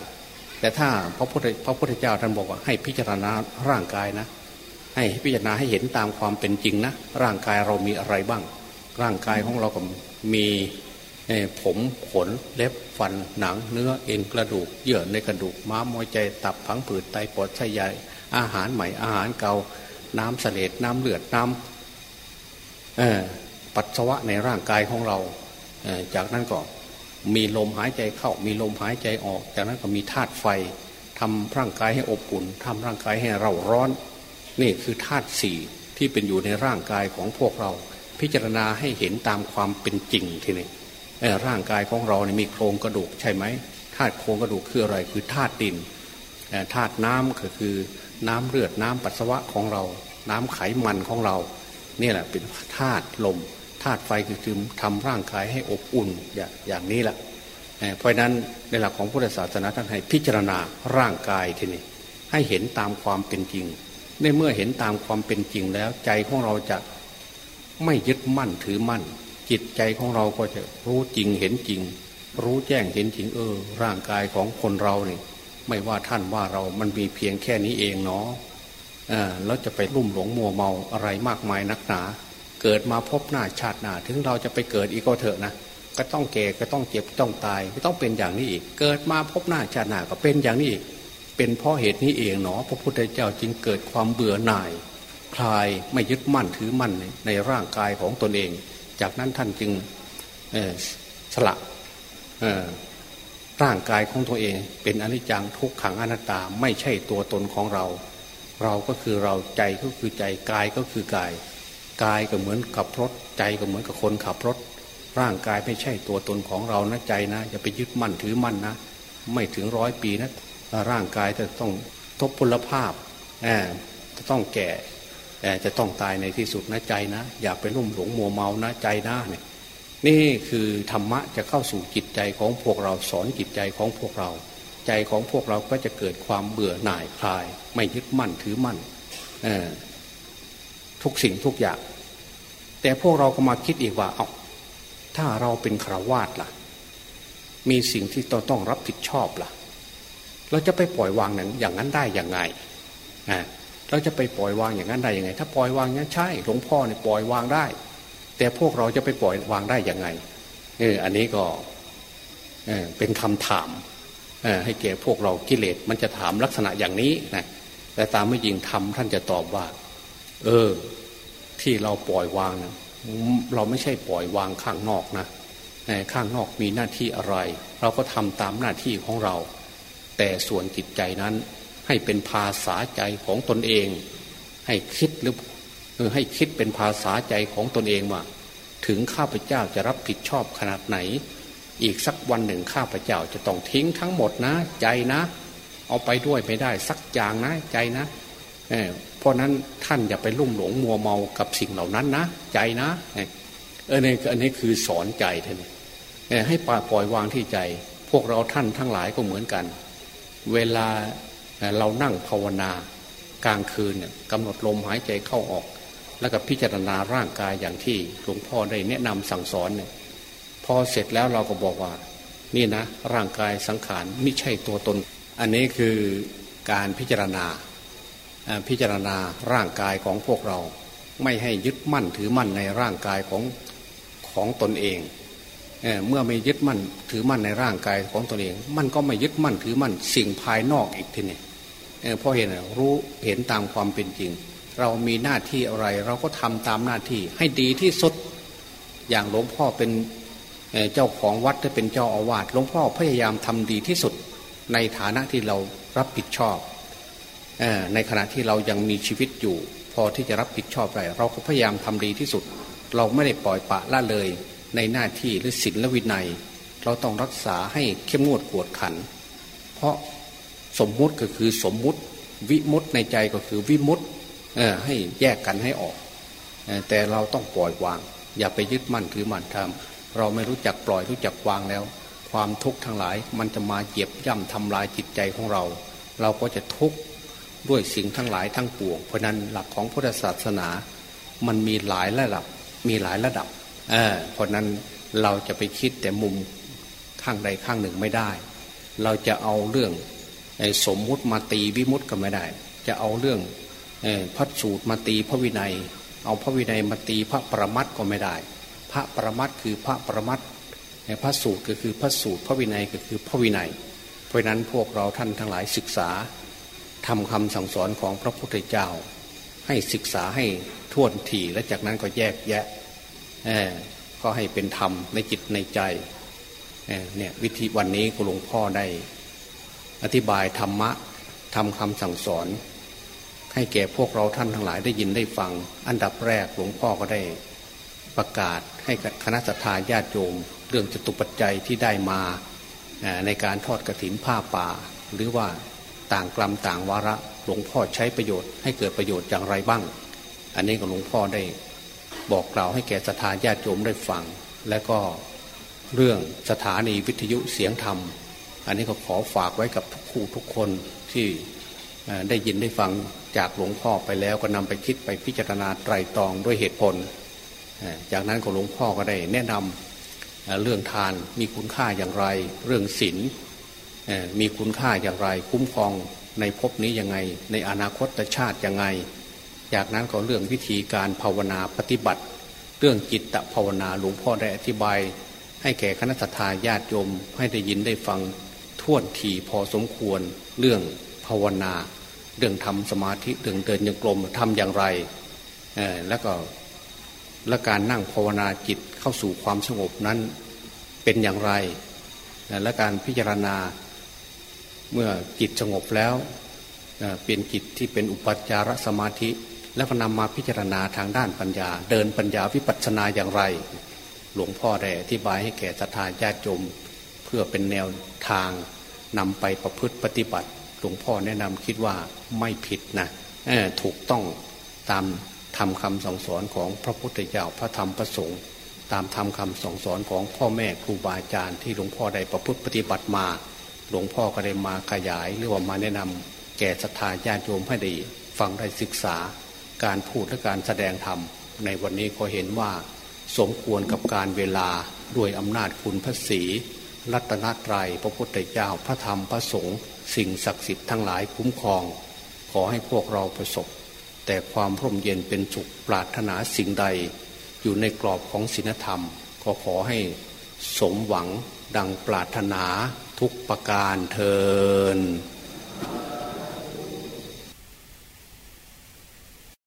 แต่ถ้าพระพุทธพระพุทธเจ้าท่านบอกว่าให้พิจารณาร่างกายนะ ให้พิจารณาให้เห็นตามความเป็นจริงนะร่างกายเรามีอะไรบ้าง ร่างกายของเราก็มี ผมขนเล็บฟันหนังเนื้อเอ็นกระดูก เยื่อในกระดูกม้ามวยใจตับผังผืดไตปอดไส้ใหญ่ อาหารใหม่อาหารเก่าน้ำเสลดน้ำเลือดน้ำปัสสาวะในร่างกายของเราจากนั้นก็มีลมหายใจเข้ามีลมหายใจออก จากนั้นก็มีธาตุไฟทำร่างกายให้อบอุ่นทำร่างกายให้เราร้อน นี่คือธาตุสี่ที่เป็นอยู่ในร่างกายของพวกเรา พิจารณาให้เห็นตามความเป็นจริงทีนี้ ร่างกายของเราเนี่ยมีโครงกระดูกใช่ไหมธาตุโครงกระดูกคืออะไรคือธาตุดินธาตุน้ำก็คือน้ำเลือดน้ำปัสสาวะของเรา น้ำไขมันของเราเนี่ยแหละเป็นธาตุลมธาตุไฟคือทำร่างกายให้อบอุ่นอย่างอย่างนี้แหละเพราะนั้นในหลักของพุทธศาสนาท่านให้พิจารณาร่างกายทีนี้ให้เห็นตามความเป็นจริง ในเมื่อเห็นตามความเป็นจริงแล้วใจของเราจะไม่ยึดมั่นถือมั่น จิตใจของเราก็จะรู้จริงเห็นจริง รู้แจ้งเห็นจริงเออ ร่างกายของคนเราเนี่ยไม่ว่าท่านว่าเรามันมีเพียงแค่นี้เองเนาะแล้วจะไปรุ่มหลงมัวเมาอะไรมากมายนักหนา เกิดมาพบหน้าชาติหน้า ถึงเราจะไปเกิดอีกก็เถอะนะก็ต้องแก่ก็ต้องเจ็บต้องตายก็ต้องเป็นอย่างนี้อีก เกิดมาพบหน้าชาติหน้าก็เป็นอย่างนี้อีกเป็นเพราะเหตุนี้เองเนาะพระพุทธเจ้าจึงเกิดความเบื่อหน่าย คลายไม่ยึดมั่นถือมั่นในร่างกายของตนเอง จากนั้นท่านจึงสละร่างกายของตัวเอง เป็นอนิจจังทุกขังอนัตตาไม่ใช่ตัวตนของเรา เราก็คือเราใจก็คือใจกายก็คือกาย กายก็เหมือนกับรถ ใจก็เหมือนกับคนขับรถ ร่างกายไม่ใช่ตัวตนของเรานะใจนะอย่าไปยึดมั่นถือมั่นนะ ไม่ถึงร้อยปีนะร่างกายจะต้องทบพลภาพจะต้องแก่ จะต้องตายในที่สุดนะใจนะ อย่าไปรุ่มหลงมัวเมานะใจนะเนี่ยนี่คือธรรมะจะเข้าสู่จิตใจของพวกเราสอนจิตใจของพวกเรา ใจของพวกเราก็จะเกิดความเบื่อหน่ายคลาย ไม่ยึดมั่นถือมั่นทุกสิ่งทุกอย่าง แต่พวกเราก็มาคิดอีกว่าเอาถ้าเราเป็นคราวาสล่ะ มีสิ่งที่ต้องต้องรับผิดชอบล่ะ เราจะไปปล่อยวางนั้นอย่างนั้นได้อย่างไง เราจะไปปล่อยวางอย่างนั้นได้ยังไง ถ้าปล่อยวางนั้นใช่หลวงพ่อเนี่ยปล่อยวางได้ แต่พวกเราจะไปปล่อยวางได้ยังไงเอออันนี้ก็เออเป็นคำถามเออให้แก่พวกเรากิเลสมันจะถามลักษณะอย่างนี้นะแต่ตามไม่ยิงทำท่านจะตอบว่า เออ ที่เราปล่อยวางนะเราไม่ใช่ปล่อยวางข้างนอกนะข้างนอกมีหน้าที่อะไร เราก็ทำตามหน้าที่ของเรา แต่ส่วนจิตใจนั้น ให้เป็นภาษาใจของตนเอง ให้คิดหรือให้คิดเป็นภาษาใจของตนเองว่าถึงข้าพเจ้าจะรับผิดชอบขนาดไหน อีกสักวันหนึ่งข้าพเจ้าจะต้องทิ้งทั้งหมดนะ ใจนะ เอาไปด้วยไม่ได้สักอย่างนะใจนะเเพราะนั้นท่านอย่าไปลุ่มหลงมัวเมากับสิ่งเหล่านั้นนะ ใจนะเออเนี่ยอันนี้คือสอนใจท่านให้ปล่อยปล่อยวางที่ใจ พวกเราท่านทั้งหลายก็เหมือนกัน เวลา เรานั่งภาวนากลางคืนเนี่ยกำหนดลมหายใจเข้าออก แล้วก็พิจารณาร่างกายอย่างที่หลวงพ่อได้แนะนำสั่งสอนเนี่ยพอเสร็จแล้วเราก็บอกว่า นี่นะ ร่างกายสังขารไม่ใช่ตัวตน อันนี้คือการพิจารณาพิจารณาร่างกายของพวกเรา ไม่ให้ยึดมั่นถือมั่นในร่างกายของของตนเองเเมื่อไม่ยึดมั่นถือมั่นในร่างกายของตนเอง มันก็ไม่ยึดมั่นถือมั่นสิ่งภายนอกอีกทีนี่ เพราะเห็นรู้เห็นตามความเป็นจริง เรามีหน้าที่อะไร เราก็ทำตามหน้าที่ให้ดีที่สุดอย่างหลวงพ่อเป็นเจ้าของวัดถ้าเป็นเจ้าอาวาสหลวงพ่อพยายามทำดีที่สุด ในฐานะที่เรารับผิดชอบในขณะที่เรายังมีชีวิตอยู่ พอที่จะรับผิดชอบได้เราก็พยายามทำดีที่สุด เราไม่ได้ปล่อยปะละเลยในหน้าที่หรือศีลและวินัย เราต้องรักษาให้เข้มงวดกวดขัน เพราะ สมมุติก็คือสมมุติ วิมุตในใจก็คือวิมุติให้แยกกันให้ออก แต่เราต้องปล่อยวาง อย่าไปยึดมั่นถือมั่นทำเราไม่รู้จักปล่อยรู้จักวางแล้ว ความทุกข์ทั้งหลายมันจะมาเหยียบย่ำทำลายจิตใจของเรา เราก็จะทุกข์ด้วยสิ่งทั้งหลายทั้งปวง เพราะนั้นหลักของพุทธศาสนา มันมีหลายระดับ มีหลายระดับเเพราะนั้นเราจะไปคิดแต่มุมข้างใดข้างหนึ่งไม่ได้ เราจะเอาเรื่อง สมมุติมาตีวิมุติก็ไม่ได้ จะเอาเรื่องพระสูตรมาตีพระวินัย เอาพระวินัยมาตีพระประมัดก็ไม่ได้ พระประมัดคือพระประมัดพระสูตรก็คือพระสูตรพระวินัยก็คือพระวินัย เพราะนั้นพวกเราท่านทั้งหลายศึกษาทำคำสั่งสอนของพระพุทธเจ้า ให้ศึกษาให้ท่วนถี่และจากนั้นก็แยกแยะก็ให้เป็นธรรมในจิตในใจเนี่ยวิธีวันนี้คุณหลวงพ่อได้ อธิบายธรรมะทำคำสั่งสอน ให้แก่พวกเราท่านทั้งหลายได้ยินได้ฟัง อันดับแรกหลวงพ่อก็ได้ประกาศให้คณะสัตยาญาติโยม เรื่องจตุปัจจัยที่ได้มาในการทอดกระถินผ้าป่า หรือว่าต่างกลัมต่างวาระหลวงพ่อใช้ประโยชน์ให้เกิดประโยชน์อย่างไรบ้าง อันนี้ก็หลวงพ่อได้บอกกล่าวให้แก่สถานญาติโยมได้ฟัง และก็เรื่องสถานีวิทยุเสียงธรรม อันนี้ก็ขอฝากไว้กับทุกคู่ทุกคนที่ได้ยินได้ฟังจากหลวงพ่อไปแล้วก็นำไปคิดไปพิจารณาไตรตรองด้วยเหตุผล จากนั้นก็หลวงพ่อก็ได้แนะนำเรื่องทานมีคุณค่าอย่างไร เรื่องศีลมีคุณค่าอย่างไร คุ้มครองในภพนี้ยังไง ในอนาคตชาติยังไง จากนั้นก็เรื่องวิธีการภาวนาปฏิบัติ เรื่องจิตตภาวนาหลวงพ่อได้อธิบาย ให้แก่คณะทาญาติโยมให้ได้ยินได้ฟัง ท่วนทีพอสมควรเรื่องภาวนา เรื่องทำสมาธิเรื่องเดินยังกลมทำอย่างไรแล้วก็และการนั่งภาวนาจิตเข้าสู่ความสงบนั้นเป็นอย่างไร และการพิจารณาเมื่อจิตสงบแล้วเป็นจิตที่เป็นอุปจารสมาธิ แล้วนำมาพิจารณาทางด้านปัญญา เดินปัญญาวิปัสสนาอย่างไร หลวงพ่อได้อธิบายให้แก่ศรัทธาญาติโยมเพื่อเป็นแนวทาง นำไปประพฤติปฏิบัติ หลวงพ่อแนะนำคิดว่าไม่ผิดนะถูกต้องตามทำคำสอนสอนของพระพุทธเจ้าพระธรรมพระสงฆ์ตามทำคำสอนสอนของพ่อแม่ครูบาอาจารย์ที่หลวงพ่อได้ประพฤติปฏิบัติมา หลวงพ่อก็ได้มาขยายหรือว่ามาแนะนำแก่ศรัทธาญาติโยมให้ได้ฟังได้ศึกษาการพูดและการแสดงธรรมในวันนี้ก็เห็นว่า สมควรกับการเวลาด้วยอำนาจคุณพระศีรั รัตนตรัยพระพุทธเจ้าพระธรรมพระสงฆ์สิ่งศักดิ์สิทธิ์ทั้งหลายคุ้มครอง ขอให้พวกเราประสบ แต่ความร่มเย็นเป็นสุขปรารถนาสิ่งใด อยู่ในกรอบของศีลธรรม ก็ขอให้สมหวังดังปรารถนาทุกประการเทิน